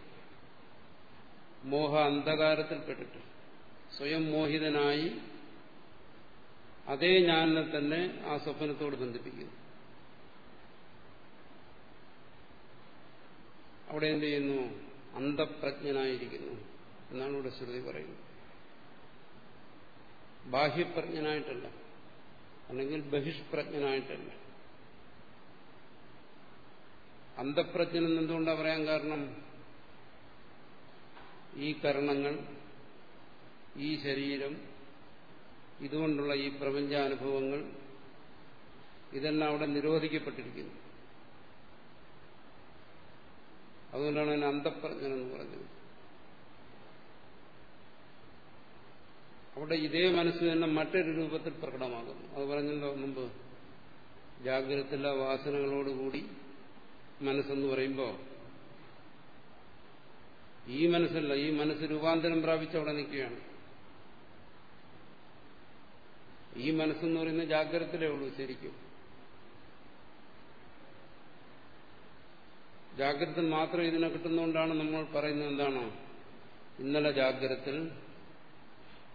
മോഹ അന്ധകാരത്തിൽപ്പെട്ടിട്ട് സ്വയം മോഹിതനായി അതേ ഞാനിനെ തന്നെ ആ സ്വപ്നത്തോട് ബന്ധിപ്പിക്കുന്നു. അവിടെ എന്ത് ചെയ്യുന്നു? അന്ധപ്രജ്ഞനായിരിക്കുന്നു എന്നാണ് ഇവിടെ ശ്രുതി പറയുന്നത്. ബാഹ്യപ്രജ്ഞനായിട്ടല്ല അല്ലെങ്കിൽ ബഹിഷ്പ്രജ്ഞനായിട്ടല്ല. അന്ധപ്രജ്ഞൻ എന്തുകൊണ്ടാണ് പറയാൻ കാരണം? ഈ കരണങ്ങൾ ഈ ശരീരം ഇതുകൊണ്ടുള്ള ഈ പ്രപഞ്ചാനുഭവങ്ങൾ ഇതെല്ലാം അവിടെ നിരോധിക്കപ്പെട്ടിരിക്കുന്നു. അതുകൊണ്ടാണ് അതിന് അന്ധപ്രജ്ഞനെന്ന് പറഞ്ഞത്. അവിടെ ഇതേ മനസ്സ് തന്നെ മറ്റൊരു രൂപത്തിൽ പ്രകടമാകുന്നു. അത് പറഞ്ഞല്ലോ മുമ്പ് ജാഗ്രതത്തില്ല വാസനകളോടുകൂടി മനസ്സെന്ന് പറയുമ്പോൾ ഈ മനസ്സല്ല ഈ മനസ്സ് രൂപാന്തരം പ്രാപിച്ച് അവിടെ നിൽക്കുകയാണ്. ഈ മനസ്സെന്ന് പറയുന്ന ജാഗ്രതത്തിലേ ഉള്ളൂ ശരിക്കും. ജാഗ്രത മാത്രം ഇതിനെ കിട്ടുന്നതുകൊണ്ടാണ് നമ്മൾ പറയുന്നത് എന്താണ്? ഇന്നലെ ജാഗ്രത്തിൽ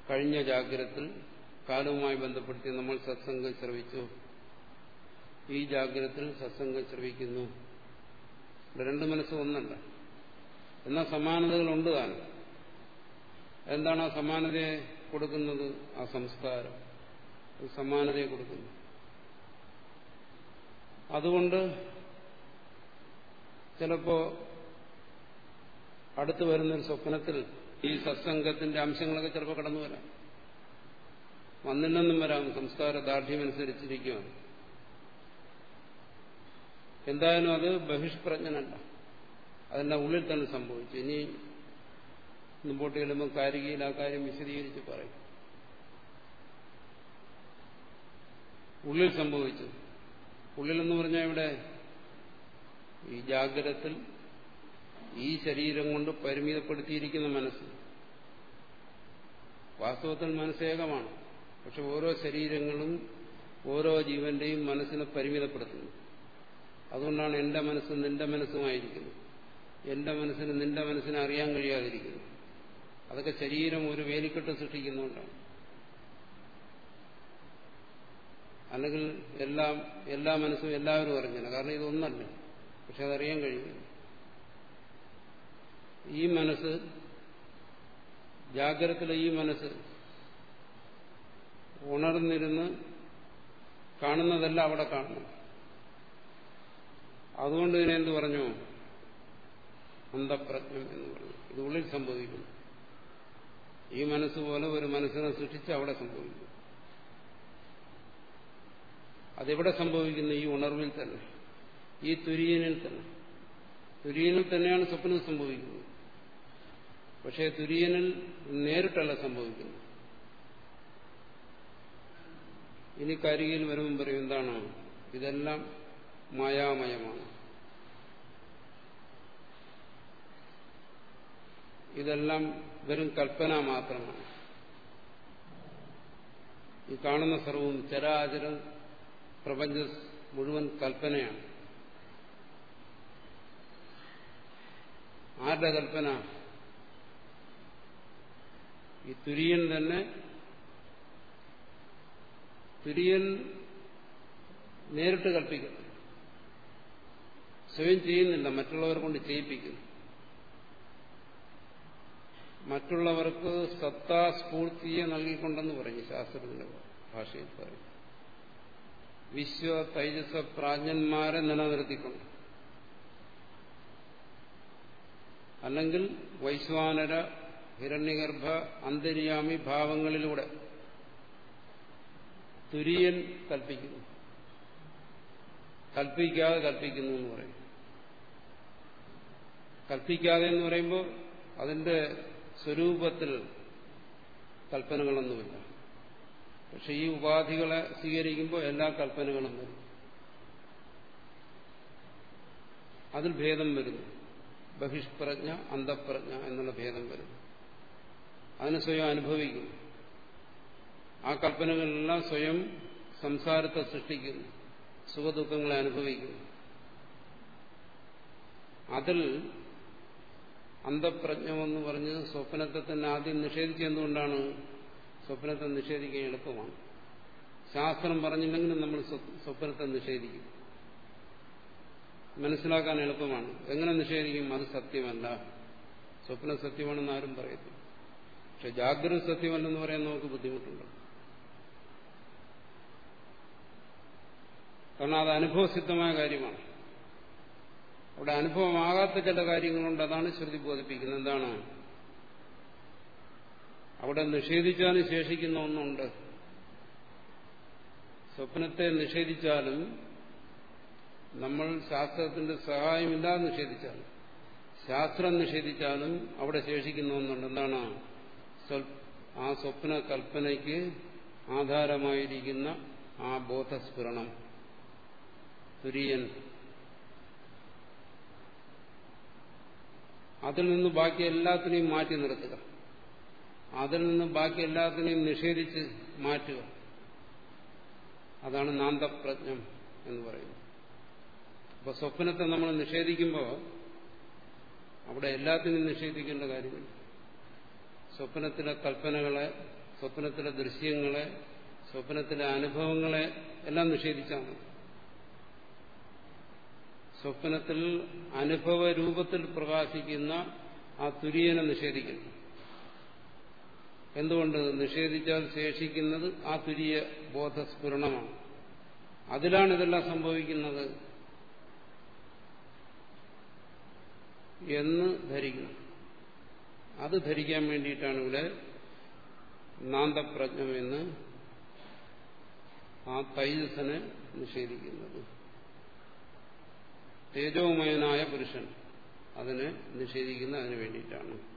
കഴിഞ്ഞ ജാഗ്രത്തിൽ കാലവുമായി ബന്ധപ്പെടുത്തി നമ്മൾ സത്സംഗം ശ്രവിച്ചു. ഈ ജാഗ്രത സത്സംഗം ശ്രവിക്കുന്നു. രണ്ട് മനസ്സ് ഒന്നല്ല. എന്നാൽ സമാനതകളുണ്ട് താൻ എന്താണ് ആ സമാനതയെ കൊടുക്കുന്നത്? ആ സംസ്കാരം. സമാനതയെ കൊടുക്കുന്നു. അതുകൊണ്ട് ചിലപ്പോ അടുത്തു വരുന്നൊരു സ്വപ്നത്തിൽ ഈ സത്സംഗത്തിന്റെ അംശങ്ങളൊക്കെ ചിലപ്പോൾ കടന്നു വരാം. വന്നില്ലെന്നും വരാം. സംസ്കാര ദാർഢ്യമനുസരിച്ചിരിക്കുകയാണ് എന്തായാലും അത് ബഹിഷ്പ്രജ്ഞനല്ല. അതെല്ലാം ഉള്ളിൽ തന്നെ സംഭവിച്ചു. ഇനി മുമ്പോട്ട് ചെല്ലുമ്പോൾ കാരികയിൽ ആ കാര്യം വിശദീകരിച്ച് പറയും. ഉള്ളിൽ സംഭവിച്ചു ഉള്ളിലെന്ന് പറഞ്ഞാൽ ഇവിടെ ഈ ജാഗ്രതത്തിൽ ഈ ശരീരം കൊണ്ട് പരിമിതപ്പെടുത്തിയിരിക്കുന്ന മനസ്സ്. വാസ്തവത്തിൽ മനസ്സേകമാണ്. പക്ഷെ ഓരോ ശരീരങ്ങളും ഓരോ ജീവന്റെയും മനസ്സിനെ പരിമിതപ്പെടുത്തുന്നു. അതുകൊണ്ടാണ് എന്റെ മനസ്സ് നിന്റെ മനസ്സുമായിരിക്കുന്നത് എന്റെ മനസ്സിന് നിന്റെ മനസ്സിനെ അറിയാൻ കഴിയാതിരിക്കുന്നു. അതൊക്കെ ശരീരം ഒരു വേലിക്കെട്ട് സൃഷ്ടിക്കുന്നുകൊണ്ടാണ് അല്ലെങ്കിൽ എല്ലാം എല്ലാ മനസ്സും എല്ലാവരും അറിഞ്ഞില്ല. കാരണം ഇതൊന്നല്ല. പക്ഷെ അതറിയാൻ കഴിയും ഈ മനസ്സ് ജാഗ്രതത്തിലെ ഈ മനസ്സ് ഉണർന്നിരുന്ന് കാണുന്നതല്ല അവിടെ കാണുന്നു അതുകൊണ്ട് ഇതിനെ എന്ത് പറഞ്ഞു? അന്തപ്രജ്ഞം എന്ന് പറഞ്ഞു. ഇത് ഉള്ളിൽ സംഭവിക്കുന്നു. ഈ മനസ്സ് പോലെ ഒരു മനസ്സിനെ സൃഷ്ടിച്ച് അവിടെ സംഭവിക്കുന്നു. അതെവിടെ സംഭവിക്കുന്നു ഈ ഉണർവിൽ തന്നെ ഈ തുര്യനിൽ തന്നെ. തുര്യനിൽ തന്നെയാണ് സ്വപ്നം സംഭവിക്കുന്നത്. പക്ഷേ തുര്യനിൽ നേരിട്ടല്ല സംഭവിക്കുന്നത്. ഇനി കരികിൽ വരുമ്പോൾ പറയും എന്താണ്? ഇതെല്ലാം മായാമയമാണ്. ഇതെല്ലാം വെറും കൽപ്പന മാത്രമാണ്. ഈ കാണുന്ന സർവവും ചരാചരം പ്രപഞ്ച മുഴുവൻ കൽപ്പനയാണ്. ആരുടെ കൽപ്പന? ഈ തുര്യൻ തന്നെ തുര്യൻ നേരിട്ട് കൽപ്പിക്കുന്നു സ്വയം ചെയ്യുന്നില്ല മറ്റുള്ളവരെ കൊണ്ട് ചെയ്യിപ്പിക്കുന്നു. മറ്റുള്ളവർക്ക് സത്താ സ്ഫൂർത്തിയെ നൽകിക്കൊണ്ടെന്ന് പറഞ്ഞു ശാസ്ത്രത്തിന്റെ ഭാഷയിൽ പറയും വിശ്വ തൈജസ പ്രാജ്ഞന്മാരെ നിലനിർത്തിക്കൊണ്ട്. അല്ലെങ്കിൽ വൈശ്വാനര ഹിരണ്യഗർഭ അന്തര്യാമി ഭാവങ്ങളിലൂടെ തുര്യൻ കൽപ്പിക്കുന്നു. കൽപ്പിക്കാതെ കൽപ്പിക്കുന്നു എന്ന് പറയും. കൽപ്പിക്കാതെ എന്ന് പറയുമ്പോൾ അതിന്റെ സ്വരൂപത്തിൽ കൽപ്പനകളൊന്നുമില്ല. പക്ഷെ ഈ ഉപാധികളെ സ്വീകരിക്കുമ്പോൾ എല്ലാ കൽപ്പനകളും വരും. അതിൽ ഭേദം വരുന്നു. ബഹിഷ്പ്രജ്ഞ അന്തപ്രജ്ഞ എന്നുള്ള ഭേദം വരുന്നു അതിനെ സ്വയം അനുഭവിക്കുന്നു. ആ കൽപ്പനകളെല്ലാം സ്വയം സംസാരത്തെ സൃഷ്ടിക്കുന്നു. സുഖദുഃഖങ്ങളെ അനുഭവിക്കുന്നു. അതിൽ അന്തപ്രജ്ഞമെന്ന് പറഞ്ഞ് സ്വപ്നത്തെ തന്നെ ആദ്യം നിഷേധിച്ചെന്തുകൊണ്ടാണ് സ്വപ്നത്തെ നിഷേധിക്കാൻ എളുപ്പമാണ്. ശാസ്ത്രം പറഞ്ഞില്ലെങ്കിലും നമ്മൾ സ്വപ്നത്തെ നിഷേധിക്കും. മനസ്സിലാക്കാൻ എളുപ്പമാണ്. എങ്ങനെ നിഷേധിക്കും? അത് സത്യമല്ല. സ്വപ്നം സത്യമാണെന്ന് ആരും പറയത്തില്ല. പക്ഷെ ജാഗ്രത സത്യമല്ലെന്ന് പറയാൻ നമുക്ക് ബുദ്ധിമുട്ടുണ്ട്. കാരണം അത് അനുഭവസിദ്ധമായ കാര്യമാണ്. അവിടെ അനുഭവമാകാത്ത ചില കാര്യങ്ങളുണ്ട്. അതാണ് ശ്രുതി ബോധിപ്പിക്കുന്നത്. എന്താണ്? അവിടെ നിഷേധിച്ചാലും ശേഷിക്കുന്ന ഒന്നുണ്ട്. സ്വപ്നത്തെ നിഷേധിച്ചാലും നമ്മൾ ശാസ്ത്രത്തിന്റെ സഹായമില്ലാതെ നിഷേധിച്ചാലും ശാസ്ത്രം നിഷേധിച്ചാലും അവിടെ ശേഷിക്കുന്ന ഒന്നുണ്ട്. എന്താണ്? ആ സ്വപ്ന കൽപ്പനയ്ക്ക് ആധാരമായിരിക്കുന്ന ആ ബോധസ്ഫുരണം. തുര്യൻ. അതിൽ നിന്ന് ബാക്കി എല്ലാത്തിനെയും മാറ്റി നിർത്തുക. അതിൽ നിന്ന് ബാക്കി എല്ലാത്തിനെയും നിഷേധിച്ച് മാറ്റുക. അതാണ് നാന്തപ്രജ്ഞം എന്ന് പറയുന്നത്. അപ്പൊ സ്വപ്നത്തെ നമ്മൾ നിഷേധിക്കുമ്പോൾ അവിടെ എല്ലാത്തിനും നിഷേധിക്കേണ്ട കാര്യമില്ല. സ്വപ്നത്തിലെ കൽപ്പനകളെ സ്വപ്നത്തിലെ ദൃശ്യങ്ങളെ സ്വപ്നത്തിലെ അനുഭവങ്ങളെ എല്ലാം നിഷേധിച്ചാണ് സ്വപ്നത്തിൽ അനുഭവ രൂപത്തിൽ പ്രകാശിക്കുന്ന ആ തുര്യനെ നിഷേധിക്കുന്നു എന്തുകൊണ്ട് നിഷേധിച്ചാൽ ശേഷിക്കുന്നത് ആ തുരിയ ബോധസ്ഫുരണമാണ്? അതിലാണ് ഇതെല്ലാം സംഭവിക്കുന്നത്. എന്ന് ധരിക്കണം. അത് ധരിക്കാൻ വേണ്ടിയിട്ടാണ് ഇവിടെ നാന്തപ്രജ്ഞം എന്ന് ആ തൈജസനെ നിഷേധിക്കുന്നത്. തേജോമയനായ പുരുഷൻ അതിനെ നിഷേധിക്കുന്ന അതിനു വേണ്ടിയിട്ടാണ്.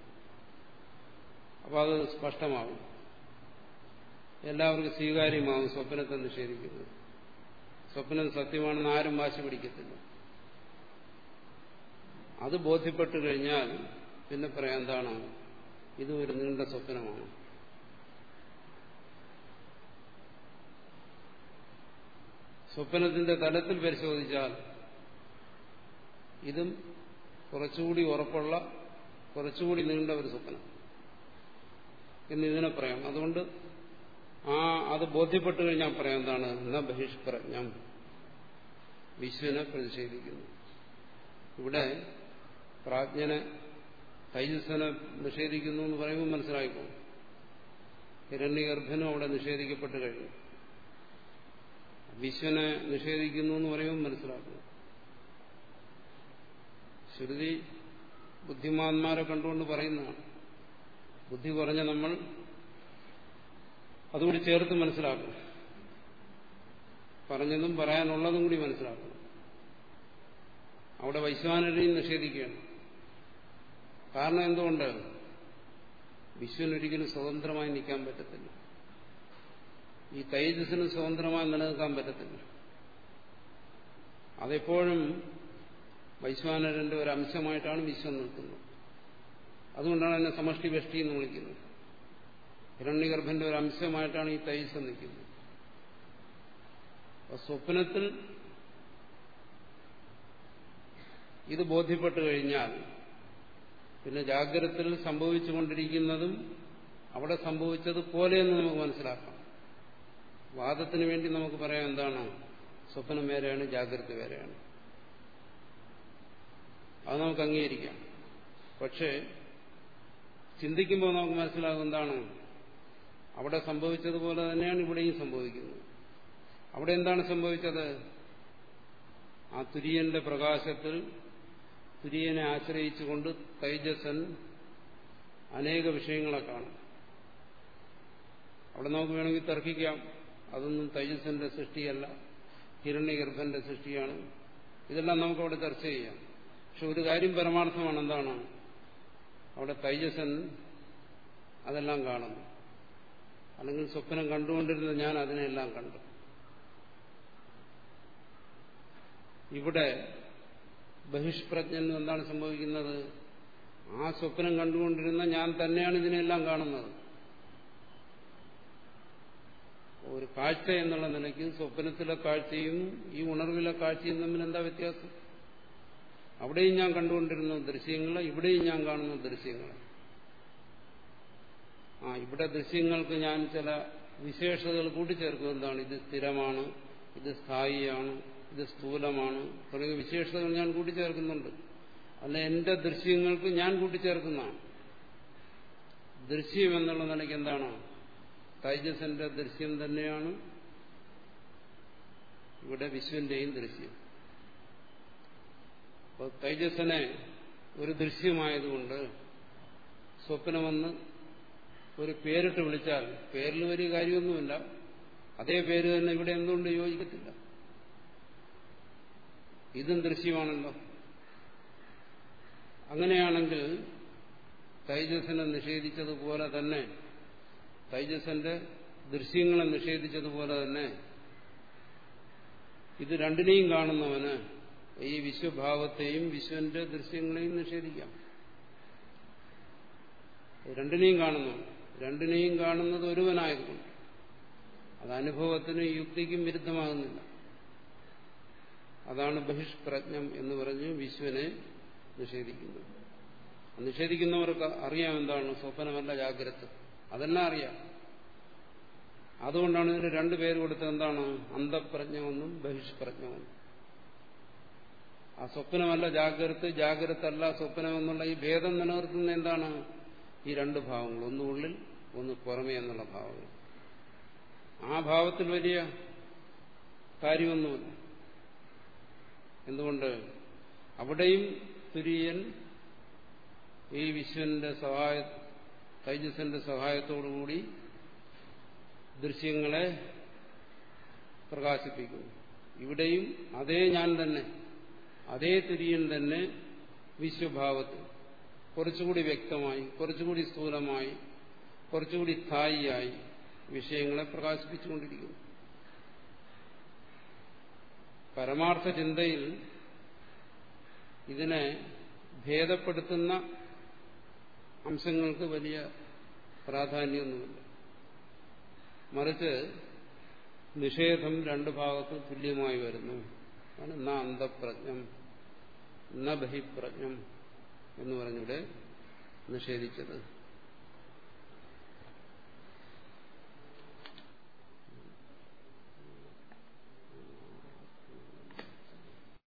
അപ്പോൾ അത് സ്പഷ്ടമാകും. എല്ലാവർക്കും സ്വീകാര്യമാകും സ്വപ്നത്തെ നിഷേധിക്കുന്നത്. സ്വപ്നം സത്യമാണെന്ന് ആരും വാശി പിടിക്കത്തില്ല. അത് ബോധ്യപ്പെട്ടു കഴിഞ്ഞാൽ പിന്നെ പറയാം എന്താണ്? ഇത് ഒരു നീണ്ട സ്വപ്നമാണ്. സ്വപ്നത്തിന്റെ തലത്തിൽ പരിശോധിച്ചാൽ ഇതും കുറച്ചുകൂടി ഉറപ്പുള്ള കുറച്ചുകൂടി നീണ്ട ഒരു സ്വപ്നം. എന്നിതിനെ പറയാം. അതുകൊണ്ട് ആ അത് ബോധ്യപ്പെട്ട് കഴിഞ്ഞാൽ പറയാം എന്താണ്? ന ബഹിഷ്പ്രജ്ഞം വിശ്വനെ പ്രതിഷേധിക്കുന്നു. ഇവിടെ പ്രാജ്ഞനെ തൈജസ്സനെ നിഷേധിക്കുന്നു എന്ന് പറയുമ്പോൾ മനസ്സിലായിപ്പോ ഹിരണ്യഗർഭനും അവിടെ നിഷേധിക്കപ്പെട്ട് കഴിഞ്ഞു. വിശ്വനെ നിഷേധിക്കുന്നു എന്ന് പറയുമ്പോൾ മനസ്സിലാക്കുന്നു. ശ്രുതി ബുദ്ധിമാന്മാരെ കണ്ടുകൊണ്ട് പറയുന്നതാണ്. ബുദ്ധി കുറഞ്ഞ നമ്മൾ അതുകൂടി ചേർത്ത് മനസ്സിലാക്കണം പറഞ്ഞതും പറയാനുള്ളതും കൂടി മനസ്സിലാക്കണം അവിടെ വൈശ്വാനരെയും നിഷേധിക്കുകയാണ്. കാരണം എന്തുകൊണ്ട്? വിശ്വനൊരിക്കലും സ്വതന്ത്രമായി നിൽക്കാൻ പറ്റത്തില്ല. ഈ തേജസ്സിന് സ്വതന്ത്രമായി നിലനിൽക്കാൻ പറ്റത്തില്ല. അതെപ്പോഴും വൈശ്വാനരന്റെ ഒരു അംശമായിട്ടാണ് വിശ്വം നിൽക്കുന്നത്. അതുകൊണ്ടാണ് എന്നെ സമഷ്ടി വെഷ്ടി എന്ന് വിളിക്കുന്നത്. ഹിരണ്യഗർഭന്റെ ഒരു അംശമായിട്ടാണ് ഈ തൈസ് നിൽക്കുന്നത്. സ്വപ്നത്തിൽ ഇത് ബോധ്യപ്പെട്ടു കഴിഞ്ഞാൽ പിന്നെ ജാഗ്രതത്തിൽ സംഭവിച്ചുകൊണ്ടിരിക്കുന്നതും അവിടെ സംഭവിച്ചത് പോലെയെന്ന് നമുക്ക് മനസ്സിലാക്കാം. വാദത്തിന് വേണ്ടി നമുക്ക് പറയാം എന്താണ്? സ്വപ്നം വേറെയാണ് ജാഗ്രത വേറെയാണ്. അത് നമുക്ക് അംഗീകരിക്കാം. പക്ഷേ ചിന്തിക്കുമ്പോൾ നമുക്ക് മനസ്സിലാകും എന്താണ്? അവിടെ സംഭവിച്ചതുപോലെ തന്നെയാണ് ഇവിടെയും സംഭവിക്കുന്നത്. അവിടെ എന്താണ് സംഭവിച്ചത്? ആ തുര്യന്റെ പ്രകാശത്തിൽ തുര്യനെ ആശ്രയിച്ചുകൊണ്ട് തൈജസൻ അനേക വിഷയങ്ങളെ കാണും. അവിടെ നമുക്ക് വേണമെങ്കിൽ തർക്കിക്കാം. അതൊന്നും തൈജസന്റെ സൃഷ്ടിയല്ല. ഹിരണ്യഗർഭന്റെ സൃഷ്ടിയാണ്. ഇതെല്ലാം നമുക്കവിടെ ചർച്ച ചെയ്യാം. പക്ഷെ ഒരു കാര്യം പരമാർത്ഥമാണ്. എന്താണ്? അവിടെ തൈജസൻ അതെല്ലാം കാണുന്നു. അല്ലെങ്കിൽ സ്വപ്നം കണ്ടുകൊണ്ടിരുന്ന ഞാൻ അതിനെല്ലാം കണ്ടു. ഇവിടെ ബഹിഷ്പ്രജ്ഞൻ എന്താണ് സംഭവിക്കുന്നത്? ആ സ്വപ്നം കണ്ടുകൊണ്ടിരുന്ന ഞാൻ തന്നെയാണ് ഇതിനെല്ലാം കാണുന്നത്. ഒരു കാഴ്ച എന്നുള്ള നിലയ്ക്ക് സ്വപ്നത്തിലെ കാഴ്ചയും ഈ ഉണർവിലെ കാഴ്ചയും തമ്മിൽ എന്താ വ്യത്യാസം? അവിടെയും ഞാൻ കണ്ടുകൊണ്ടിരുന്ന ദൃശ്യങ്ങൾ ഇവിടെയും ഞാൻ കാണുന്ന ദൃശ്യങ്ങൾ. ആ ഇവിടെ ദൃശ്യങ്ങൾക്ക് ഞാൻ ചില വിശേഷതകൾ കൂട്ടിച്ചേർക്കും എന്താണ് ഇത് സ്ഥിരമാണ് ഇത് സ്ഥായിയാണ് ഇത് സ്ഥൂലമാണ് തുടങ്ങിയ വിശേഷതകൾ ഞാൻ കൂട്ടിച്ചേർക്കുന്നുണ്ട്. അല്ല എന്റെ ദൃശ്യങ്ങൾക്ക് ഞാൻ കൂട്ടിച്ചേർക്കുന്നതാണ്. ദൃശ്യം എന്നുള്ള നിലയ്ക്ക് എന്താണ്? തൈജസന്റെ ദൃശ്യം തന്നെയാണ്. ഇവിടെ വിശ്വന്റെയും ദൃശ്യം. അപ്പോൾ തേജസ്സിനെ ഒരു ദൃശ്യമായതുകൊണ്ട് സ്വപ്നമെന്ന് ഒരു പേരിട്ട് വിളിച്ചാൽ പേരിൽ വലിയ കാര്യമൊന്നുമില്ല. അതേ പേര് തന്നെ ഇവിടെ എന്തുകൊണ്ട് യോജിക്കത്തില്ല? ഇതും ദൃശ്യമാണല്ലോ. അങ്ങനെയാണെങ്കിൽ തൈജസിനെ നിഷേധിച്ചതുപോലെ തന്നെ തൈജസന്റെ ദൃശ്യങ്ങളെ നിഷേധിച്ചതുപോലെ തന്നെ ഇത് രണ്ടിനെയും കാണുന്നവന് ഈ വിശ്വഭാവത്തെയും വിശ്വന്റെ ദൃശ്യങ്ങളെയും നിഷേധിക്കാം. രണ്ടിനെയും കാണുന്നു രണ്ടിനെയും കാണുന്നത് ഒരുവനായതുകൊണ്ട്. അത് അനുഭവത്തിനും യുക്തിക്കും വിരുദ്ധമാകുന്നില്ല. അതാണ് ബഹിഷ്പ്രജ്ഞം എന്ന് പറഞ്ഞ് വിശ്വനെ നിഷേധിക്കുന്നത്. നിഷേധിക്കുന്നവർക്ക് അറിയാം എന്താണ് സ്വപ്നമല്ല ജാഗ്രത. അതെല്ലാം അറിയാം. അതുകൊണ്ടാണ് ഇതിന് രണ്ടു പേര് കൊടുത്തത്. എന്താണ്? അന്ധപ്രജ്ഞമെന്നും ബഹിഷ്പ്രജ്ഞമെന്നും. ആ സ്വപ്നമല്ല ജാഗ്രത ജാഗ്രത അല്ല സ്വപ്നമെന്നുള്ള ഈ ഭേദം നിലനിർത്തുന്ന എന്താണ്? ഈ രണ്ട് ഭാവങ്ങൾ ഒന്ന് ഉള്ളിൽ ഒന്ന് പുറമേ എന്നുള്ള ഭാവങ്ങൾ. ആ ഭാവത്തിൽ വലിയ കാര്യമൊന്നുമില്ല. എന്തുകൊണ്ട്? അവിടെയും തുര്യൻ ഈ വിശ്വന്റെ സഹായ തൈജസിന്റെ സഹായത്തോടുകൂടി ദൃശ്യങ്ങളെ പ്രകാശിപ്പിക്കുന്നു. ഇവിടെയും അതേ ഞാൻ തന്നെ. അതേ തുര്യൻ തന്നെ വിശ്വഭാവത്തിൽ കുറച്ചുകൂടി വ്യക്തമായി കുറച്ചുകൂടി സ്ഥൂലമായി കുറച്ചുകൂടി സ്ഥായിയായി വിഷയങ്ങളെ പ്രകാശിപ്പിച്ചുകൊണ്ടിരിക്കുന്നു. പരമാർത്ഥ ചിന്തയിൽ ഇതിനെ ഭേദപ്പെടുത്തുന്ന അംശങ്ങൾക്ക് വലിയ പ്രാധാന്യമൊന്നുമില്ല. മറിച്ച് നിഷേധം രണ്ടു ഭാഗത്തും തുല്യമായി വരുന്നു. അതാണ് അന്തപ്രജ്ഞം നബഹിപ്രജ്ഞം എന്ന് പറഞ്ഞിവിടെ നിഷേധിച്ചത്.